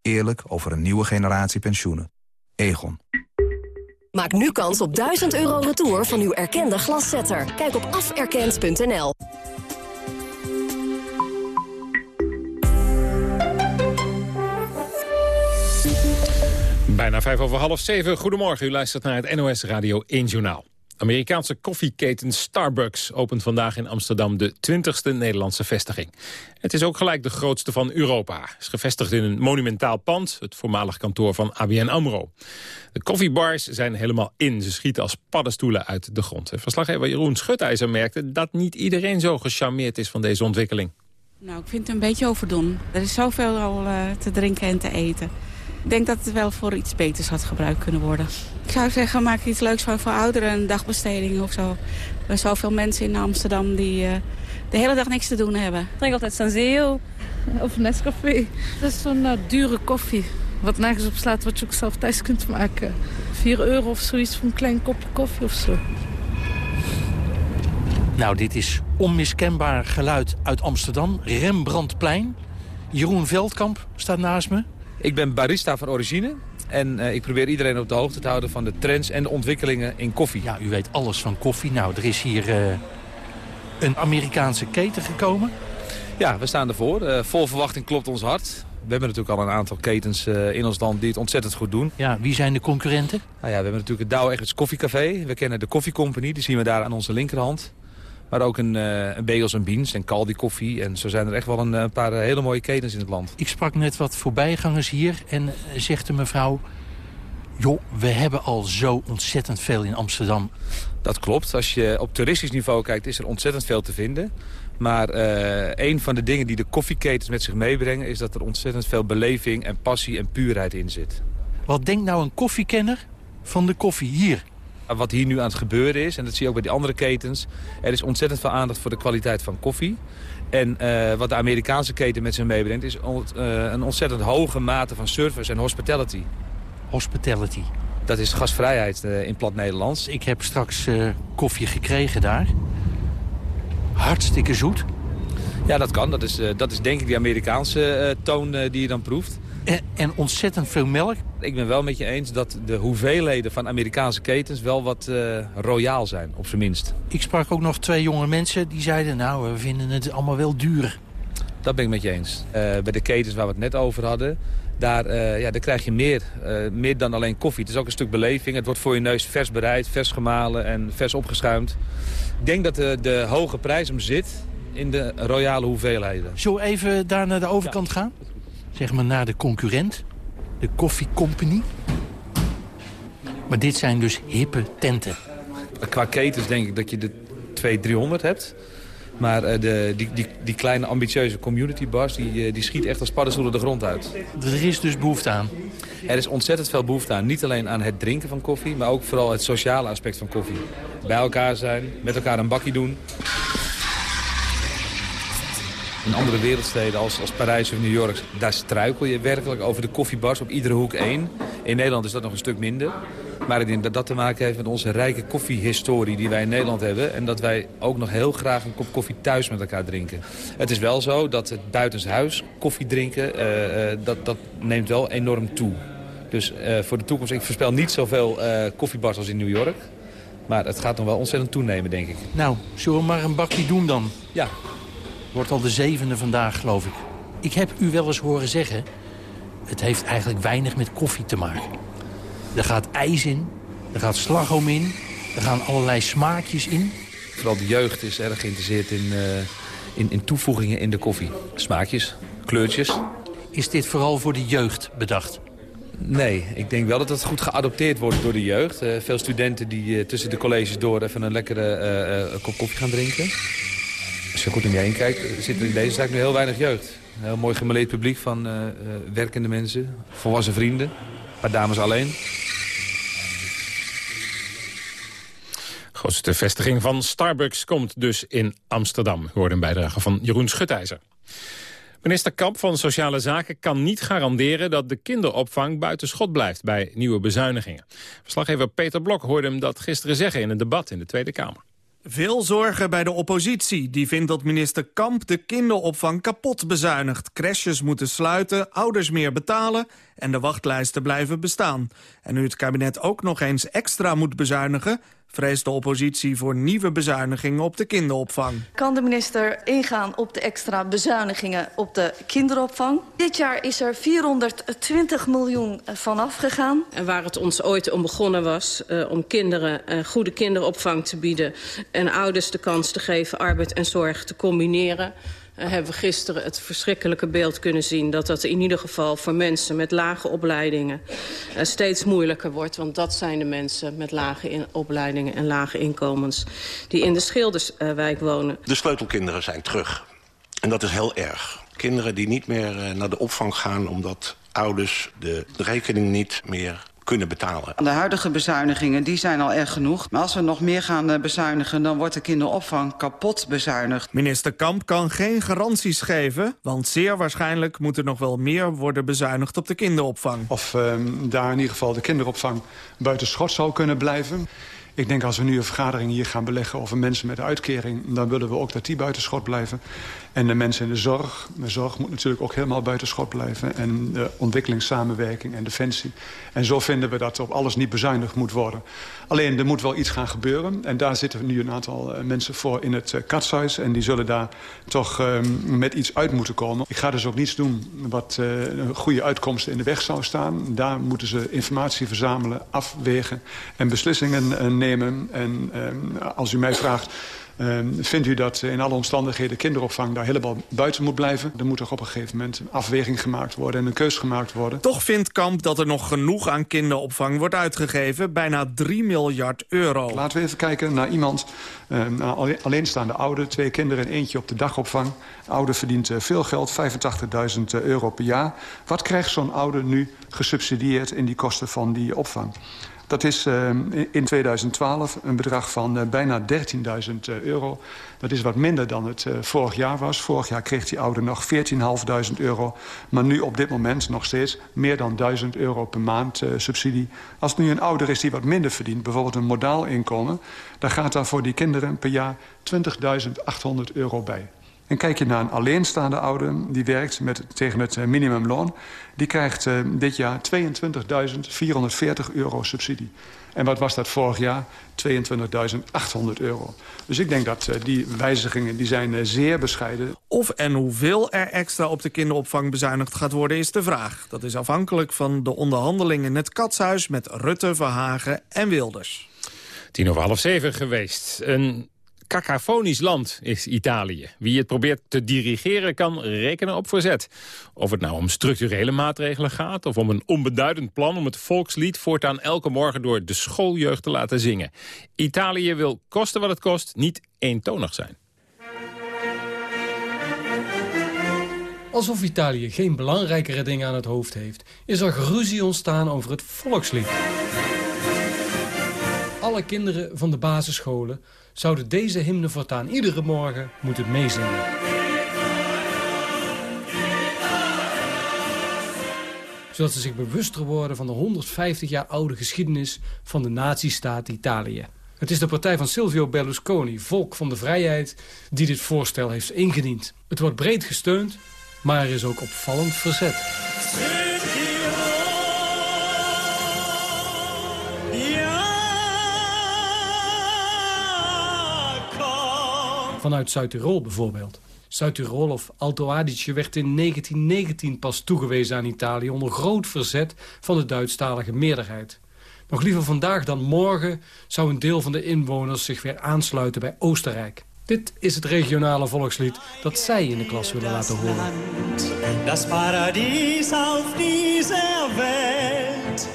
Eerlijk over een nieuwe generatie pensioenen. Egon. Maak nu kans op 1000 euro retour van uw erkende glaszetter. Kijk op aferkend.nl. Bijna vijf over half zeven. Goedemorgen, u luistert naar het NOS Radio 1 Journaal. Amerikaanse koffieketen Starbucks opent vandaag in Amsterdam de 20ste Nederlandse vestiging. Het is ook gelijk de grootste van Europa. Het is gevestigd in een monumentaal pand, het voormalig kantoor van ABN AMRO. De koffiebars zijn helemaal in. Ze schieten als paddenstoelen uit de grond. Verslaggever Jeroen Schutijzer merkte dat niet iedereen zo gecharmeerd is van deze ontwikkeling. Nou, ik vind het een beetje overdoen. Er is zoveel al uh, te drinken en te eten. Ik denk dat het wel voor iets beters had gebruikt kunnen worden. Ik zou zeggen, maak iets leuks van voor ouderen, een dagbesteding of zo. Er zijn zoveel mensen in Amsterdam die uh, de hele dag niks te doen hebben. Ik drink altijd Sanzeo of Nescafé. Dat is zo'n uh, dure koffie. Wat nergens op slaat, wat je ook zelf thuis kunt maken. 4 euro of zoiets voor een klein kopje koffie of zo. Nou, dit is onmiskenbaar geluid uit Amsterdam. Rembrandtplein. Jeroen Veldkamp staat naast me. Ik ben barista van origine. En uh, ik probeer iedereen op de hoogte te houden van de trends en de ontwikkelingen in koffie. Ja, u weet alles van koffie. Nou, er is hier uh, een Amerikaanse keten gekomen. Ja, we staan ervoor. Uh, vol verwachting klopt ons hart. We hebben natuurlijk al een aantal ketens in ons land die het ontzettend goed doen. Ja, wie zijn de concurrenten? Nou ja, we hebben natuurlijk het Douwe Egberts Koffiecafé. We kennen de Coffee Company, die zien we daar aan onze linkerhand. Maar ook een, uh, een Bagels en Beans en Caldi koffie. En zo zijn er echt wel een, een, paar hele mooie ketens in het land. Ik sprak net wat voorbijgangers hier en zegt de mevrouw... joh, we hebben al zo ontzettend veel in Amsterdam. Dat klopt. Als je op toeristisch niveau kijkt is er ontzettend veel te vinden. Maar uh, een van de dingen die de koffieketens met zich meebrengen... is dat er ontzettend veel beleving en passie en puurheid in zit. Wat denkt nou een koffiekenner van de koffie hier? Wat hier nu aan het gebeuren is, en dat zie je ook bij die andere ketens... er is ontzettend veel aandacht voor de kwaliteit van koffie. En uh, wat de Amerikaanse keten met zich meebrengt... is uh, een ontzettend hoge mate van service en hospitality. Hospitality. Dat is gasvrijheid uh, in plat Nederlands. Ik heb straks koffie gekregen daar. Hartstikke zoet. Ja, dat kan. Dat is, dat is denk ik die Amerikaanse toon die je dan proeft. En, en, ontzettend veel melk. Ik ben wel met je eens dat de hoeveelheden van Amerikaanse ketens wel wat uh, royaal zijn, op zijn minst. Ik sprak ook nog twee jonge mensen die zeiden, nou, we vinden het allemaal wel duur. Dat ben ik met je eens. Uh, bij de ketens waar we het net over hadden, daar, uh, ja, daar krijg je meer, meer dan alleen koffie. Het is ook een stuk beleving. Het wordt voor je neus vers bereid, vers gemalen en vers opgeschuimd. Ik denk dat de, de hoge prijs hem zit in de royale hoeveelheden. Zullen we even daar naar de overkant ja. gaan? Zeg maar naar de concurrent, de Coffee Company. Maar dit zijn dus hippe tenten. Qua ketens denk ik dat je de 200, 300 hebt. Maar uh, de, die, die, die kleine ambitieuze community bars, die, uh, die schiet echt als paddenstoelen de grond uit. Er is dus behoefte aan? Er is ontzettend veel behoefte aan. Niet alleen aan het drinken van koffie, maar ook vooral het sociale aspect van koffie. Bij elkaar zijn, met elkaar een bakje doen. In andere wereldsteden als, als Parijs of New York, daar struikel je werkelijk over de koffiebars op iedere hoek één. In Nederland is dat nog een stuk minder. Maar ik denk dat dat te maken heeft met onze rijke koffiehistorie die wij in Nederland hebben. En dat wij ook nog heel graag een kop koffie thuis met elkaar drinken. Het is wel zo dat het buitenshuis koffie drinken, uh, uh, dat, dat neemt wel enorm toe. Dus uh, voor de toekomst, ik voorspel niet zoveel koffiebars als in New York. Maar het gaat nog wel ontzettend toenemen, denk ik. Nou, zullen we maar een bakje doen dan? Ja, Wordt al de zevende vandaag, geloof ik. Ik heb u wel eens horen zeggen... het heeft eigenlijk weinig met koffie te maken. Er gaat ijs in, er gaat slagroom in, er gaan allerlei smaakjes in. Vooral de jeugd is erg geïnteresseerd in, uh, in, in toevoegingen in de koffie. Smaakjes, kleurtjes. Is dit vooral voor de jeugd bedacht? Nee, ik denk wel dat het goed geadopteerd wordt door de jeugd. Uh, veel studenten die uh, tussen de colleges door even een lekkere kop koffie gaan drinken. Als je goed om je heen kijkt, zit er in deze zaak nu heel weinig jeugd. Een heel mooi gemeleerd publiek van uh, uh, werkende mensen, volwassen vrienden. Paar dames alleen. Grootste vestiging van Starbucks komt dus in Amsterdam. We hoorden een bijdrage van Jeroen Schutijzer. Minister Kamp van Sociale Zaken kan niet garanderen dat de kinderopvang buiten schot blijft bij nieuwe bezuinigingen. Verslaggever Peter Blok hoorde hem dat gisteren zeggen in een debat in de Tweede Kamer. Veel zorgen bij de oppositie. Die vindt dat minister Kamp de kinderopvang kapot bezuinigt. Crèches moeten sluiten, ouders meer betalen en de wachtlijsten blijven bestaan. En nu het kabinet ook nog eens extra moet bezuinigen vreest de oppositie voor nieuwe bezuinigingen op de kinderopvang. Kan de minister ingaan op de extra bezuinigingen op de kinderopvang? Dit jaar is er 420 miljoen vanaf gegaan. En waar het ons ooit om begonnen was, uh, om kinderen uh, goede kinderopvang te bieden... en ouders de kans te geven arbeid en zorg te combineren hebben we gisteren het verschrikkelijke beeld kunnen zien... dat dat in ieder geval voor mensen met lage opleidingen uh, steeds moeilijker wordt. Want dat zijn de mensen met lage in opleidingen en lage inkomens... die in de Schilderswijk wonen. De sleutelkinderen zijn terug. En dat is heel erg. Kinderen die niet meer uh, naar de opvang gaan omdat ouders de rekening niet meer kunnen betalen. De huidige bezuinigingen die zijn al erg genoeg. Maar als we nog meer gaan eh, bezuinigen... dan wordt de kinderopvang kapot bezuinigd. Minister Kamp kan geen garanties geven... want zeer waarschijnlijk moet er nog wel meer worden bezuinigd op de kinderopvang. Of uh, daar in ieder geval de kinderopvang buiten schot zou kunnen blijven. Ik denk als we nu een vergadering hier gaan beleggen over mensen met uitkering... dan willen we ook dat die buitenschot blijven. En de mensen in de zorg. De zorg moet natuurlijk ook helemaal buitenschot blijven. En de ontwikkelingssamenwerking en defensie. En zo vinden we dat op alles niet bezuinigd moet worden. Alleen, er moet wel iets gaan gebeuren. En daar zitten nu een aantal uh, mensen voor in het uh, katshuis. En die zullen daar toch uh, met iets uit moeten komen. Ik ga dus ook niets doen wat uh, een goede uitkomsten in de weg zou staan. Daar moeten ze informatie verzamelen, afwegen en beslissingen nemen. En als u mij vraagt... Uh, vindt u dat in alle omstandigheden kinderopvang daar helemaal buiten moet blijven? Er moet toch op een gegeven moment een afweging gemaakt worden en een keus gemaakt worden. Toch vindt Kamp dat er nog genoeg aan kinderopvang wordt uitgegeven. Bijna 3 miljard euro. Laten we even kijken naar iemand, uh, naar alleenstaande ouder. Twee kinderen en eentje op de dagopvang. Ouder verdient uh, veel geld, 85.000 euro per jaar. Wat krijgt zo'n ouder nu gesubsidieerd in die kosten van die opvang? Dat is uh, in 2012 een bedrag van uh, bijna 13.000 euro. Dat is wat minder dan het uh, vorig jaar was. Vorig jaar kreeg die ouder nog 14.500 euro. Maar nu op dit moment nog steeds meer dan 1000 euro per maand subsidie. Als nu een ouder is die wat minder verdient, bijvoorbeeld een modaal inkomen... dan gaat daar voor die kinderen per jaar 20.800 euro bij. En kijk je naar een alleenstaande ouder die werkt met, tegen het minimumloon... die krijgt uh, dit jaar 22.440 euro subsidie. En wat was dat vorig jaar? 22.800 euro. Dus ik denk dat uh, die wijzigingen die zijn uh, zeer bescheiden. Of en hoeveel er extra op de kinderopvang bezuinigd gaat worden is de vraag. Dat is afhankelijk van de onderhandelingen in het katshuis... met Rutte, Verhagen en Wilders. Tien over half zeven geweest. Een cacafonisch land is Italië. Wie het probeert te dirigeren kan rekenen op verzet. Of het nou om structurele maatregelen gaat... of om een onbeduidend plan om het volkslied voortaan elke morgen door de schooljeugd te laten zingen. Italië wil kosten wat het kost niet eentonig zijn. Alsof Italië geen belangrijkere dingen aan het hoofd heeft... is er geruzie ontstaan over het volkslied. Alle kinderen van de basisscholen zouden deze hymne voortaan iedere morgen moeten meezingen. Zodat ze zich bewuster worden van de 150 jaar oude geschiedenis van de nazistaat Italië. Het is de partij van Silvio Berlusconi, Volk van de Vrijheid, die dit voorstel heeft ingediend. Het wordt breed gesteund, maar er is ook opvallend verzet. Vanuit Zuid-Tirol bijvoorbeeld. Zuid-Tirol of Alto Adige werd in 1919 pas toegewezen aan Italië... onder groot verzet van de Duitsstalige meerderheid. Nog liever vandaag dan morgen zou een deel van de inwoners zich weer aansluiten bij Oostenrijk. Dit is het regionale volkslied dat zij in de klas willen laten horen. Das Paradies auf dieser Welt,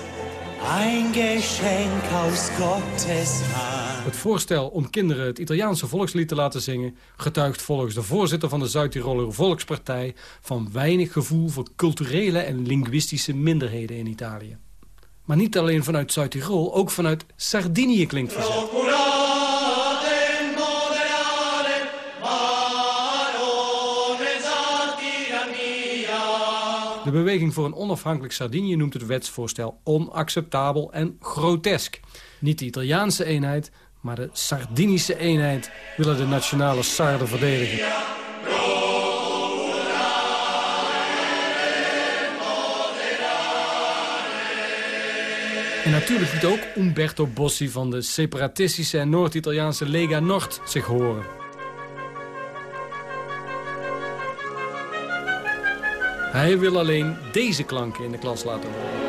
ein Geschenk aus Gottes Hand. Het voorstel om kinderen het Italiaanse volkslied te laten zingen... getuigt volgens de voorzitter van de Zuid-Tiroler Volkspartij... van weinig gevoel voor culturele en linguïstische minderheden in Italië. Maar niet alleen vanuit Zuid-Tirol, ook vanuit Sardinië klinkt verzet. De beweging voor een onafhankelijk Sardinië noemt het wetsvoorstel onacceptabel en grotesk. Niet de Italiaanse eenheid, maar de Sardinische eenheid willen de nationale Sarden verdedigen. En natuurlijk liet ook Umberto Bossi van de separatistische en Noord-Italiaanse Lega Nord zich horen. Hij wil alleen deze klanken in de klas laten horen.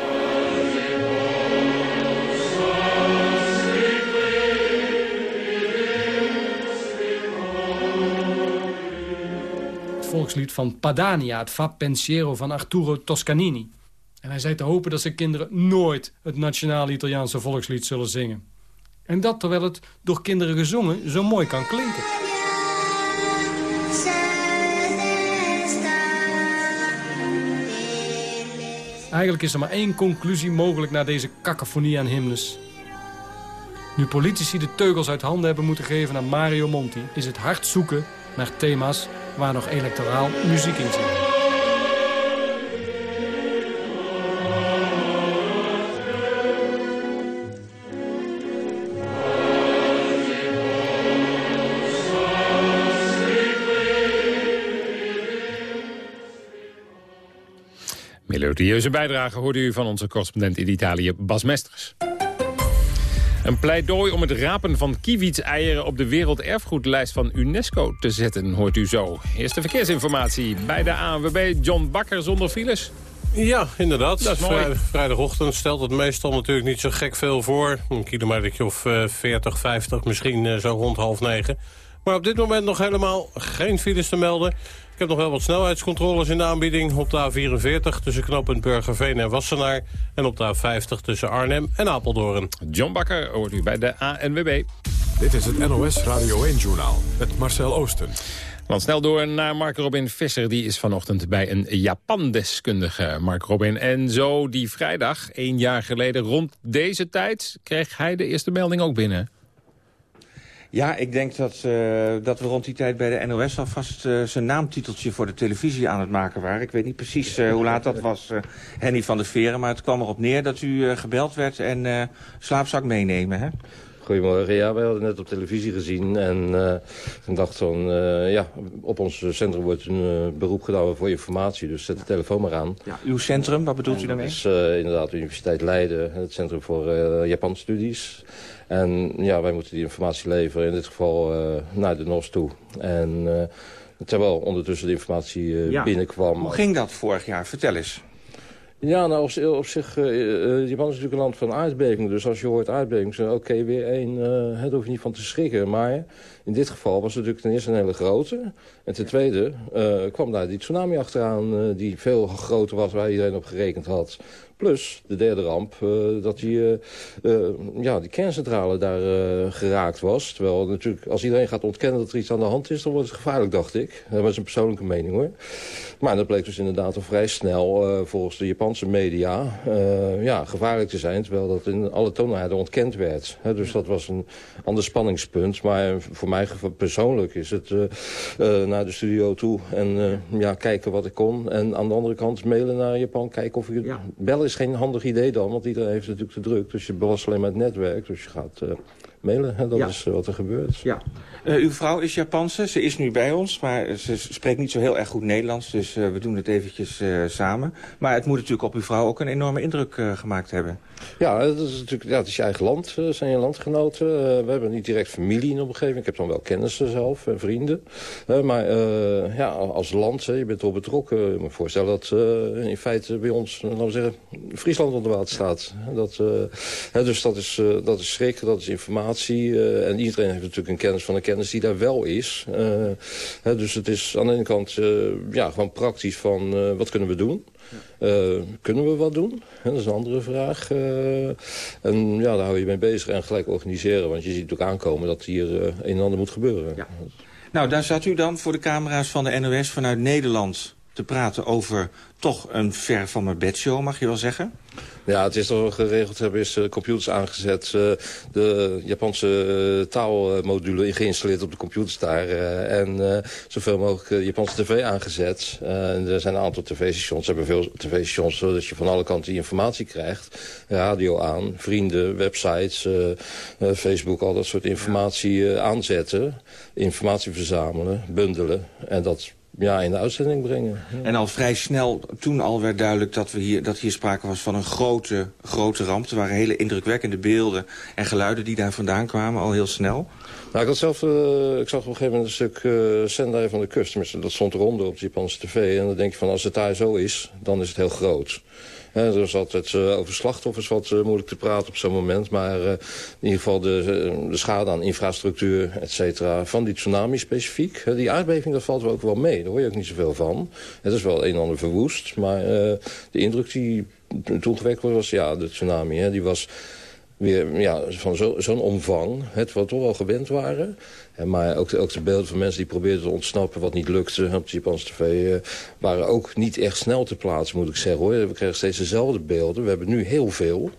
Volkslied van Padania, het Fa Pensiero van Arturo Toscanini. En hij zei te hopen dat zijn kinderen nooit het nationale Italiaanse volkslied zullen zingen. En dat terwijl het door kinderen gezongen zo mooi kan klinken. Eigenlijk is er maar één conclusie mogelijk na deze cacophonie aan hymnes. Nu politici de teugels uit handen hebben moeten geven aan Mario Monti... is het hard zoeken naar thema's waar nog electoraal muziek in zit. Melodieuze bijdrage hoorde u van onze correspondent in Italië, Bas Mesters. Een pleidooi om het rapen van kievitseieren op de werelderfgoedlijst van UNESCO te zetten, hoort u zo. Eerste verkeersinformatie bij de ANWB, John Bakker zonder files. Ja, inderdaad. Dat is. Vrij- vrijdagochtend stelt het meestal natuurlijk niet zo gek veel voor. Een kilometer of eh, 40, 50, misschien eh, zo rond half negen. Maar op dit moment nog helemaal geen files te melden. Ik heb nog wel wat snelheidscontroles in de aanbieding. Op de A44 tussen knooppunt Burgerveen en Wassenaar. En op de A50 tussen Arnhem en Apeldoorn. John Bakker hoort u bij de ANWB. Dit is het NOS Radio 1-journaal met Marcel Oosten. Want snel door naar Mark Robin Visser. Die is vanochtend bij een Japan-deskundige, Mark Robin. En zo die vrijdag, één jaar geleden, rond deze tijd... kreeg hij de eerste melding ook binnen. Ja, ik denk dat, eh, dat we rond die tijd bij de NOS alvast eh, zijn naamtiteltje voor de televisie aan het maken waren. Ik weet niet precies eh, hoe laat dat was, Henny van der Veren. Maar het kwam erop neer dat u gebeld werd en slaapzak meenemen, hè? Goedemorgen, ja, wij hadden net op televisie gezien en uh, ik dacht van, uh, ja, op ons centrum wordt een uh, beroep gedaan voor informatie, dus zet de telefoon maar aan. Ja, uw centrum, wat bedoelt en u daarmee? Dat is uh, inderdaad de Universiteit Leiden, het Centrum voor uh, Japanstudies. En ja, wij moeten die informatie leveren, in dit geval uh, naar de NOS toe. En uh, terwijl ondertussen de informatie ja. binnenkwam... Hoe ging dat vorig jaar? Vertel eens. Ja, nou op, op zich, uh, Japan is natuurlijk een land van aardbevingen. Dus als je hoort aardbevingen, oké, okay, weer één, uh, daar hoef je niet van te schrikken. Maar in dit geval was het natuurlijk ten eerste een hele grote. En ten tweede kwam daar die tsunami achteraan, die veel groter was, waar iedereen op gerekend had. Plus de derde ramp, uh, dat die, uh, uh, ja, die kerncentrale daar geraakt was. Terwijl natuurlijk, als iedereen gaat ontkennen dat er iets aan de hand is... dan wordt het gevaarlijk, dacht ik. Dat was een persoonlijke mening, hoor. Maar dat bleek dus inderdaad al vrij snel, volgens de Japanse media... ja, gevaarlijk te zijn, terwijl dat in alle toonaarden ontkend werd. He, dus dat was een ander spanningspunt. Maar voor mij persoonlijk is het naar de studio toe... en ja, kijken wat ik kon. En aan de andere kant mailen naar Japan, kijken of ik... Ja. Bellen is geen handig idee dan, want iedereen heeft natuurlijk te druk. Dus je belast alleen maar het netwerk, dus je gaat uh, mailen. Hè? Dat ja. is uh, wat er gebeurt. Ja. Uh, uw vrouw is Japanse, ze is nu bij ons, maar ze spreekt niet zo heel erg goed Nederlands. Dus we doen het eventjes samen. Maar het moet natuurlijk op uw vrouw ook een enorme indruk gemaakt hebben. Ja, dat is natuurlijk ja, het is je eigen land, zijn je landgenoten. We hebben niet direct familie in de omgeving. Ik heb dan wel kennissen zelf en vrienden. Maar ja, als land, je bent er betrokken. Je moet je voorstellen dat in feite bij ons, laten we zeggen, Friesland onder water staat. Dat, dus dat is, dat is schrik, dat is informatie. En iedereen heeft natuurlijk een kennis van een kennis die daar wel is. dus het is aan de ene kant ja, gewoon praktisch van wat kunnen we doen. Kunnen we wat doen? dat is een andere vraag. En ja, daar hou je mee bezig en gelijk organiseren. Want je ziet ook aankomen dat hier een en ander moet gebeuren. Ja. Nou, daar zat u dan voor de camera's van de NOS vanuit Nederland te praten over toch een ver van mijn bedshow, mag je wel zeggen? Ja, het is toch geregeld hebben is uh, computers aangezet. Uh, de Japanse uh, taalmodule geïnstalleerd op de computers daar. en zoveel mogelijk Japanse tv aangezet. er zijn een aantal tv-stations. Hebben veel tv-stations zodat je van alle kanten die informatie krijgt. Radio aan, vrienden, websites, Facebook, al dat soort informatie aanzetten. Informatie verzamelen, bundelen. En dat ja, in de uitzending brengen. Ja. En al vrij snel, toen al werd duidelijk dat, we hier, dat hier sprake was van een grote, grote ramp. Er waren hele indrukwekkende beelden en geluiden die daar vandaan kwamen, al heel snel. Nou, ik had zelf, uh, ik zag op een gegeven moment een stuk uh, Sendai van de kust. Tenminste, dat stond eronder op de Japanse tv. En dan denk je van, als het daar zo is, dan is het heel groot. Er is altijd uh, over slachtoffers wat uh, moeilijk te praten op zo'n moment. Maar uh, in ieder geval de, de schade aan infrastructuur, et cetera, van die tsunami specifiek. Die aardbeving, dat valt wel ook wel mee. Daar hoor je ook niet zoveel van. Het is wel een en ander verwoest. Maar de indruk die toen gewekt was, ja, de tsunami, he, die was weer ja, van zo'n omvang, het wat toch al gewend waren. En maar ook, ook de beelden van mensen die probeerden te ontsnappen... wat niet lukte op de Japanse tv... Uh, waren ook niet echt snel te plaatsen, moet ik zeggen. hoor. We kregen steeds dezelfde beelden. We hebben nu heel veel.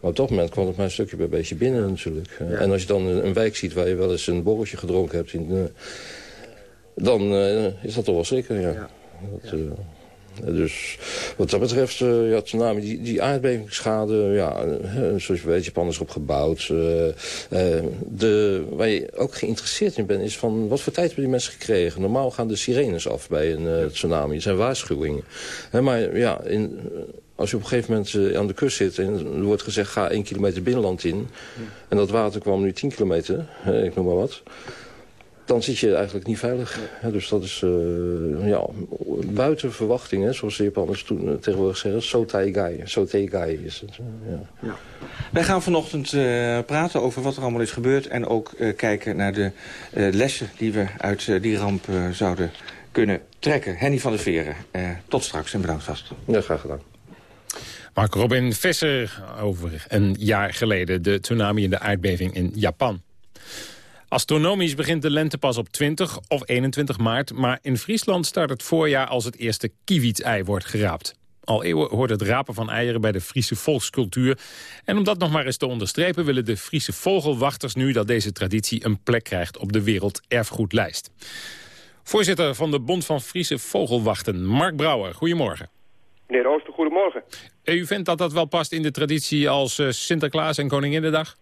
Maar op dat moment kwam het maar een stukje bij beetje binnen natuurlijk. Ja. En als je dan een, een, wijk ziet waar je wel eens een borreltje gedronken hebt... In, uh, dan uh, is dat toch wel zeker, ja. ja. Dat, dus wat dat betreft, uh, ja, tsunami, die, die aardbevingsschade, ja, zoals je weet, Japan is erop gebouwd. Uh, uh, de, waar je ook geïnteresseerd in bent, is van wat voor tijd hebben die mensen gekregen? Normaal gaan de sirenes af bij een tsunami, het zijn waarschuwingen. maar ja, in, als je op een gegeven moment aan de kust zit en er wordt gezegd ga één kilometer binnenland in. En dat water kwam nu 10 kilometer, ik noem maar wat dan zit je eigenlijk niet veilig. Ja, dus dat is uh, ja, buiten verwachtingen, zoals de Japanners toen uh, tegenwoordig zeggen. Soteigai. Soteigai is het. Uh, ja. Ja. Wij gaan vanochtend praten over wat er allemaal is gebeurd... en ook kijken naar de lessen die we uit die ramp zouden kunnen trekken. Henny van der Veren, tot straks en bedankt vast. Ja, graag gedaan. Mark Robin Visser over een jaar geleden. De tsunami en de aardbeving in Japan. Astronomisch begint de lente pas op 20 of 21 maart... maar in Friesland start het voorjaar als het eerste kievitsei wordt geraapt. Al eeuwen hoort het rapen van eieren bij de Friese volkscultuur. En om dat nog maar eens te onderstrepen... willen de Friese vogelwachters nu dat deze traditie een plek krijgt... op de werelderfgoedlijst. Voorzitter van de Bond van Friese Vogelwachten, Mark Brouwer. Goedemorgen. Meneer Ooster, goedemorgen. U vindt dat dat wel past in de traditie als uh, Sinterklaas en Koninginnedag?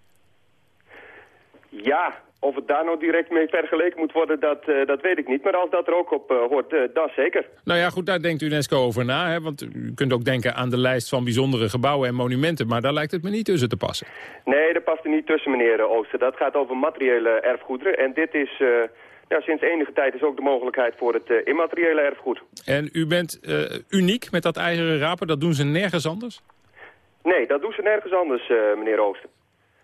Ja, of het daar nou direct mee vergeleken moet worden, dat, uh, dat weet ik niet. Maar als dat er ook op uh, hoort, uh, dat zeker. Nou ja, goed, daar denkt UNESCO over na. Hè? Want u kunt ook denken aan de lijst van bijzondere gebouwen en monumenten. Maar daar lijkt het me niet tussen te passen. Nee, dat past er niet tussen, meneer Ooster. Dat gaat over materiële erfgoederen. En dit is... Ja, sinds enige tijd is ook de mogelijkheid voor het immateriële erfgoed. En u bent uniek met dat eigen rapen? Dat doen ze nergens anders? Nee, dat doen ze nergens anders, meneer Ooster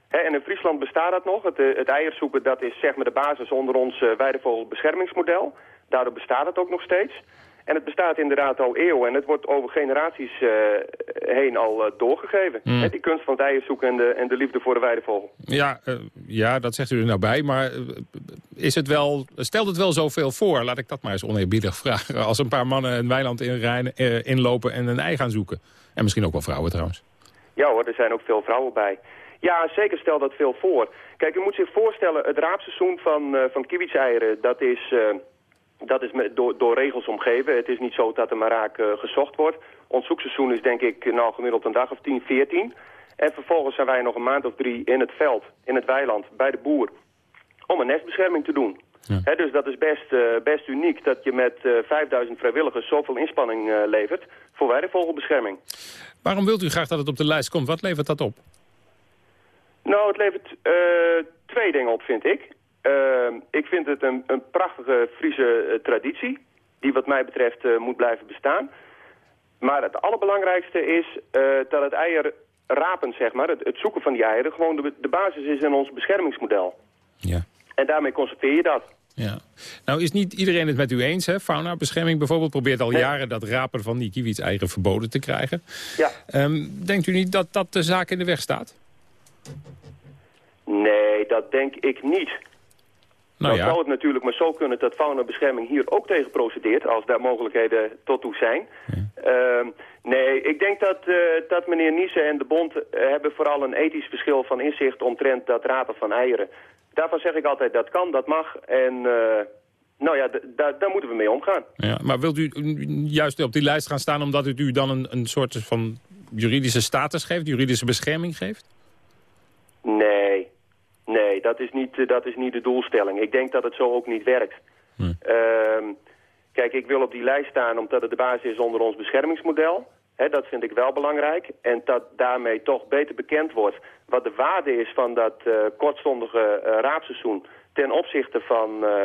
en in Friesland bestaat dat nog. Het, eh, het eierzoeken dat is zeg maar de basis onder ons uh, weidevogelbeschermingsmodel. Daardoor bestaat het ook nog steeds. En het bestaat inderdaad al eeuwen en het wordt over generaties uh, heen al uh, doorgegeven. Mm. die kunst van het eierzoeken en de, en de liefde voor de weidevogel. Ja, ja, dat zegt u er nou bij, maar is het wel, stelt het wel zoveel voor? Laat ik dat maar eens oneerbiedig vragen. Als een paar mannen een weiland in, inlopen en een ei gaan zoeken. En misschien ook wel vrouwen trouwens. Ja hoor, er zijn ook veel vrouwen bij. Ja, zeker stel dat veel voor. Kijk, u moet zich voorstellen, het raapseizoen van, uh, van dat is, uh, dat is met, door, door regels omgeven. Het is niet zo dat er maar raak uh, gezocht wordt. Ons zoekseizoen is denk ik nou gemiddeld een dag of 10, 14. En vervolgens zijn wij nog een maand of drie in het veld, in het weiland, bij de boer, om een nestbescherming te doen. Ja. He, dus dat is best, uh, best uniek dat je met uh, 5000 vrijwilligers zoveel inspanning uh, levert voor weidevogelbescherming. Waarom wilt u graag dat het op de lijst komt? Wat levert dat op? Nou, het levert uh, twee dingen op, vind ik. Uh, ik vind het een, een prachtige Friese uh, traditie, die wat mij betreft moet blijven bestaan. Maar het allerbelangrijkste is dat het eier rapen, zeg maar, het, het, zoeken van die eieren, gewoon de, de basis is in ons beschermingsmodel. Ja. En daarmee conserveer je dat. Ja. Nou is niet iedereen het met u eens, hè? Fauna-bescherming bijvoorbeeld probeert al jaren dat rapen van die kiewits-eieren verboden te krijgen. Ja. Um, denkt u niet dat dat de zaak in de weg staat? Nee, dat denk ik niet. Nou Dan ja. zou het natuurlijk maar zo kunnen dat faunabescherming hier ook tegen procedeert, als daar mogelijkheden tot toe zijn. Ja. Uh, nee, ik denk dat, uh, dat meneer Niese en de Bond uh, hebben vooral een ethisch verschil van inzicht omtrent dat rapen van eieren. Daarvan zeg ik altijd dat kan, dat mag en uh, nou ja, daar moeten we mee omgaan. Ja, maar wilt u juist op die lijst gaan staan omdat het u dan een, een soort van juridische status geeft, juridische bescherming geeft? Nee, nee, dat is, niet, dat is niet de doelstelling. Ik denk dat het zo ook niet werkt. Hm. Uh, kijk, ik wil op die lijst staan omdat het de basis is onder ons beschermingsmodel. He, dat vind ik wel belangrijk. En dat daarmee toch beter bekend wordt wat de waarde is van dat uh, kortstondige uh, raapseizoen ten opzichte van, uh,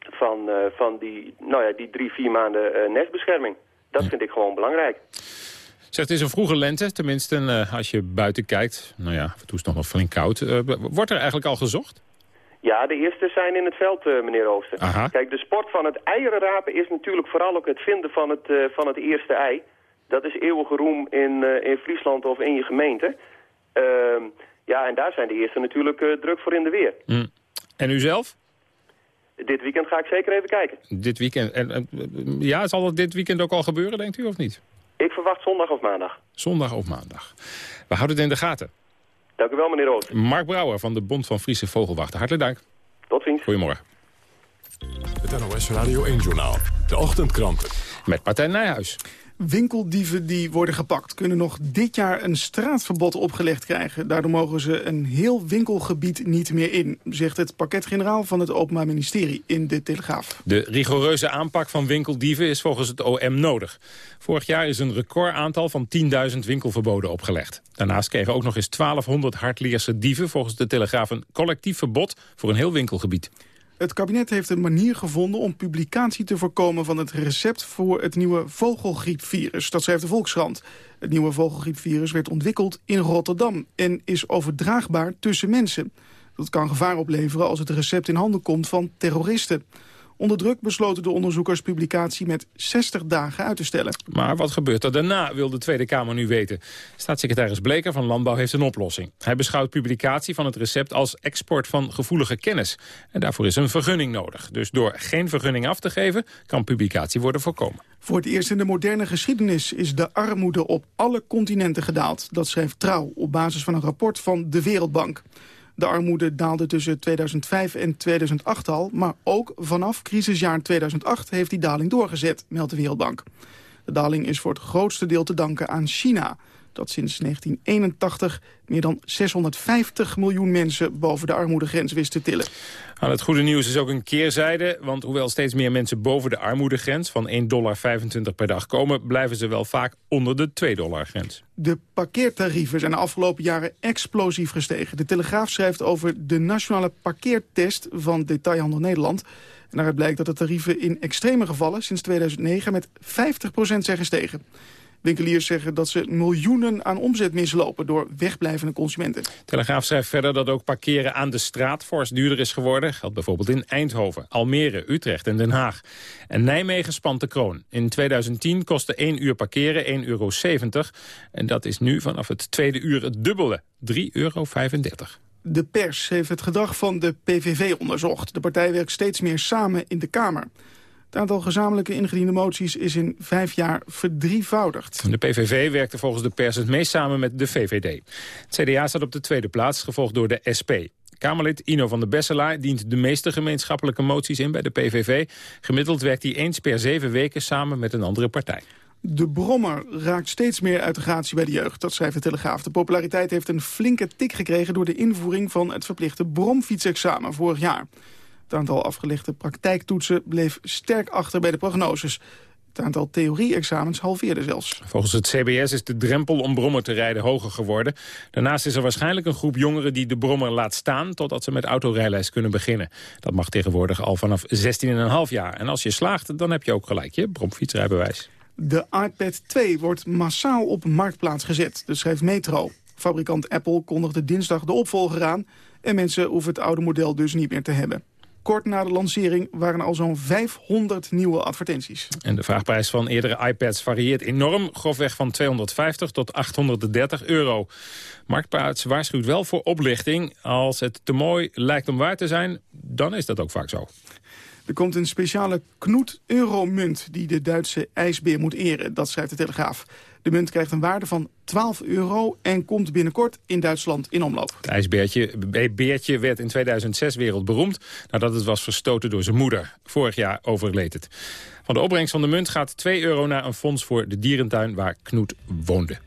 van, van die, nou ja, die drie, vier maanden nestbescherming. Dat vind ik gewoon belangrijk. Zegt, het is een vroege lente, tenminste uh, als je buiten kijkt. Nou ja, af en toe is het nog wel flink koud. Uh, wordt er eigenlijk al gezocht? Ja, de eerste zijn in het veld, uh, meneer Ooster. Aha. Kijk, de sport van het eierenrapen is natuurlijk vooral ook het vinden van het, van het eerste ei. Dat is eeuwige roem in, in Friesland of in je gemeente. Ehm, Ja, en daar zijn de eerste natuurlijk eh, druk voor in de weer. Hm. En u zelf? Dit weekend ga ik zeker even kijken. Dit weekend. En, en, ja, zal dat dit weekend ook al gebeuren, denkt u, of niet? Ik verwacht zondag of maandag. Zondag of maandag. We houden het in de gaten. Dank u wel, meneer Roos. Mark Brouwer van de Bond van Friese Vogelwachten. Hartelijk dank. Tot ziens. Goedemorgen. Het NOS Radio 1-journaal. De ochtendkranten. Met Martijn Nijhuis. Winkeldieven die worden gepakt kunnen nog dit jaar een straatverbod opgelegd krijgen. Daardoor mogen ze een heel winkelgebied niet meer in, zegt het pakket-generaal van het Openbaar Ministerie in de Telegraaf. De rigoureuze aanpak van winkeldieven is volgens het OM nodig. Vorig jaar is een recordaantal van 10.000 winkelverboden opgelegd. Daarnaast kregen ook nog eens 1200 hardleerse dieven volgens de Telegraaf een collectief verbod voor een heel winkelgebied. Het kabinet heeft een manier gevonden om publicatie te voorkomen van het recept voor het nieuwe vogelgriepvirus. Dat schrijft de Volkskrant. Het nieuwe vogelgriepvirus werd ontwikkeld in Rotterdam en is overdraagbaar tussen mensen. Dat kan gevaar opleveren als het recept in handen komt van terroristen. Onder druk besloten de onderzoekers publicatie met 60 dagen uit te stellen. Maar wat gebeurt er daarna, wil de Tweede Kamer nu weten. Staatssecretaris Bleker van Landbouw heeft een oplossing. Hij beschouwt publicatie van het recept als export van gevoelige kennis. En daarvoor is een vergunning nodig. Dus door geen vergunning af te geven, kan publicatie worden voorkomen. Voor het eerst in de moderne geschiedenis is de armoede op alle continenten gedaald. Dat schrijft Trouw op basis van een rapport van de Wereldbank. De armoede daalde tussen 2005 en 2008 al, maar ook vanaf crisisjaar 2008 heeft die daling doorgezet, meldt de Wereldbank. De daling is voor het grootste deel te danken aan China, dat sinds 1981 meer dan 650 miljoen mensen boven de armoedegrens wist te tillen. Nou, het goede nieuws is ook een keerzijde, want hoewel steeds meer mensen boven de armoedegrens van 1,25 dollar per dag komen, blijven ze wel vaak onder de 2 dollar grens. De parkeertarieven zijn de afgelopen jaren explosief gestegen. De Telegraaf schrijft over de nationale parkeertest van Detailhandel Nederland. En daaruit blijkt dat de tarieven in extreme gevallen sinds 2009 met 50% zijn gestegen. Winkeliers zeggen dat ze miljoenen aan omzet mislopen door wegblijvende consumenten. Telegraaf schrijft verder dat ook parkeren aan de straat fors duurder is geworden. Geldt bijvoorbeeld in Eindhoven, Almere, Utrecht en Den Haag. En Nijmegen spant de kroon. In 2010 kostte 1 uur parkeren 1,70 euro. En dat is nu vanaf het tweede uur het dubbele, 3,35 euro. De pers heeft het gedrag van de PVV onderzocht. De partij werkt steeds meer samen in de Kamer. Het aantal gezamenlijke ingediende moties is in vijf jaar verdrievoudigd. De PVV werkte volgens de pers het meest samen met de VVD. Het CDA staat op de tweede plaats, gevolgd door de SP. Kamerlid Ino van der Besselaar dient de meeste gemeenschappelijke moties in bij de PVV. Gemiddeld werkt hij eens per zeven weken samen met een andere partij. De brommer raakt steeds meer uit de gratie bij de jeugd, dat schrijft de Telegraaf. De populariteit heeft een flinke tik gekregen door de invoering van het verplichte bromfietsexamen vorig jaar. Het aantal afgelegde praktijktoetsen bleef sterk achter bij de prognoses. Het aantal theorie-examens halveerde zelfs. Volgens het CBS is de drempel om brommer te rijden hoger geworden. Daarnaast is er waarschijnlijk een groep jongeren die de brommer laat staan... totdat ze met autorijles kunnen beginnen. Dat mag tegenwoordig al vanaf 16,5 jaar. En als je slaagt, dan heb je ook gelijk je bromfietsrijbewijs. De iPad 2 wordt massaal op marktplaats gezet, dat schrijft Metro. Fabrikant Apple kondigde dinsdag de opvolger aan... en mensen hoeven het oude model dus niet meer te hebben. Kort na de lancering waren al zo'n 500 nieuwe advertenties. En de vraagprijs van eerdere iPads varieert enorm. Grofweg van 250 tot 830 euro. Marktplaats waarschuwt wel voor oplichting. Als het te mooi lijkt om waar te zijn, dan is dat ook vaak zo. Er komt een speciale knoet-euromunt die de Duitse ijsbeer moet eren. Dat schrijft de Telegraaf. De munt krijgt een waarde van 12 euro en komt binnenkort in Duitsland in omloop. Het ijsbeertje beertje werd in 2006 wereldberoemd nadat het was verstoten door zijn moeder. Vorig jaar overleed het. Van de opbrengst van de munt gaat 2 euro naar een fonds voor de dierentuin waar Knoet woonde.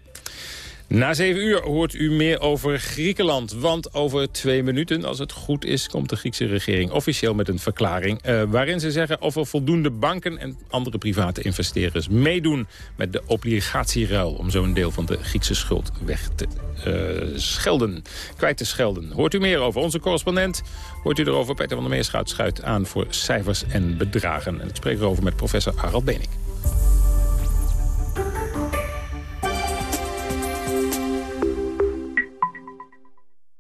Na zeven uur hoort u meer over Griekenland. Want over twee minuten, als het goed is, komt de Griekse regering officieel met een verklaring... Uh, waarin ze zeggen of er voldoende banken en andere private investeerders meedoen... met de obligatieruil om zo een deel van de Griekse schuld weg te uh, schelden, kwijt te schelden. Hoort u meer over onze correspondent? Hoort u erover? Peter van der Meerschout schuit aan voor cijfers en bedragen. En ik spreek erover met professor Harald Bening.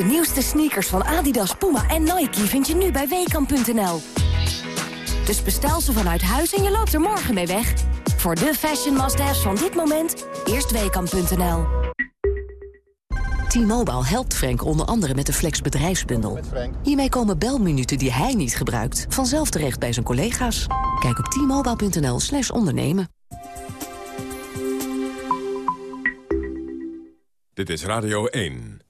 De nieuwste sneakers van Adidas, Puma en Nike vind je nu bij weekamp.nl. Dus bestel ze vanuit huis en je loopt er morgen mee weg. Voor de fashion must-haves van dit moment, eerst weekamp.nl. T-Mobile helpt Frank onder andere met de Flex bedrijfsbundel. Hiermee komen belminuten die hij niet gebruikt... vanzelf terecht bij zijn collega's. Kijk op t-mobile.nl slash ondernemen. Dit is Radio 1.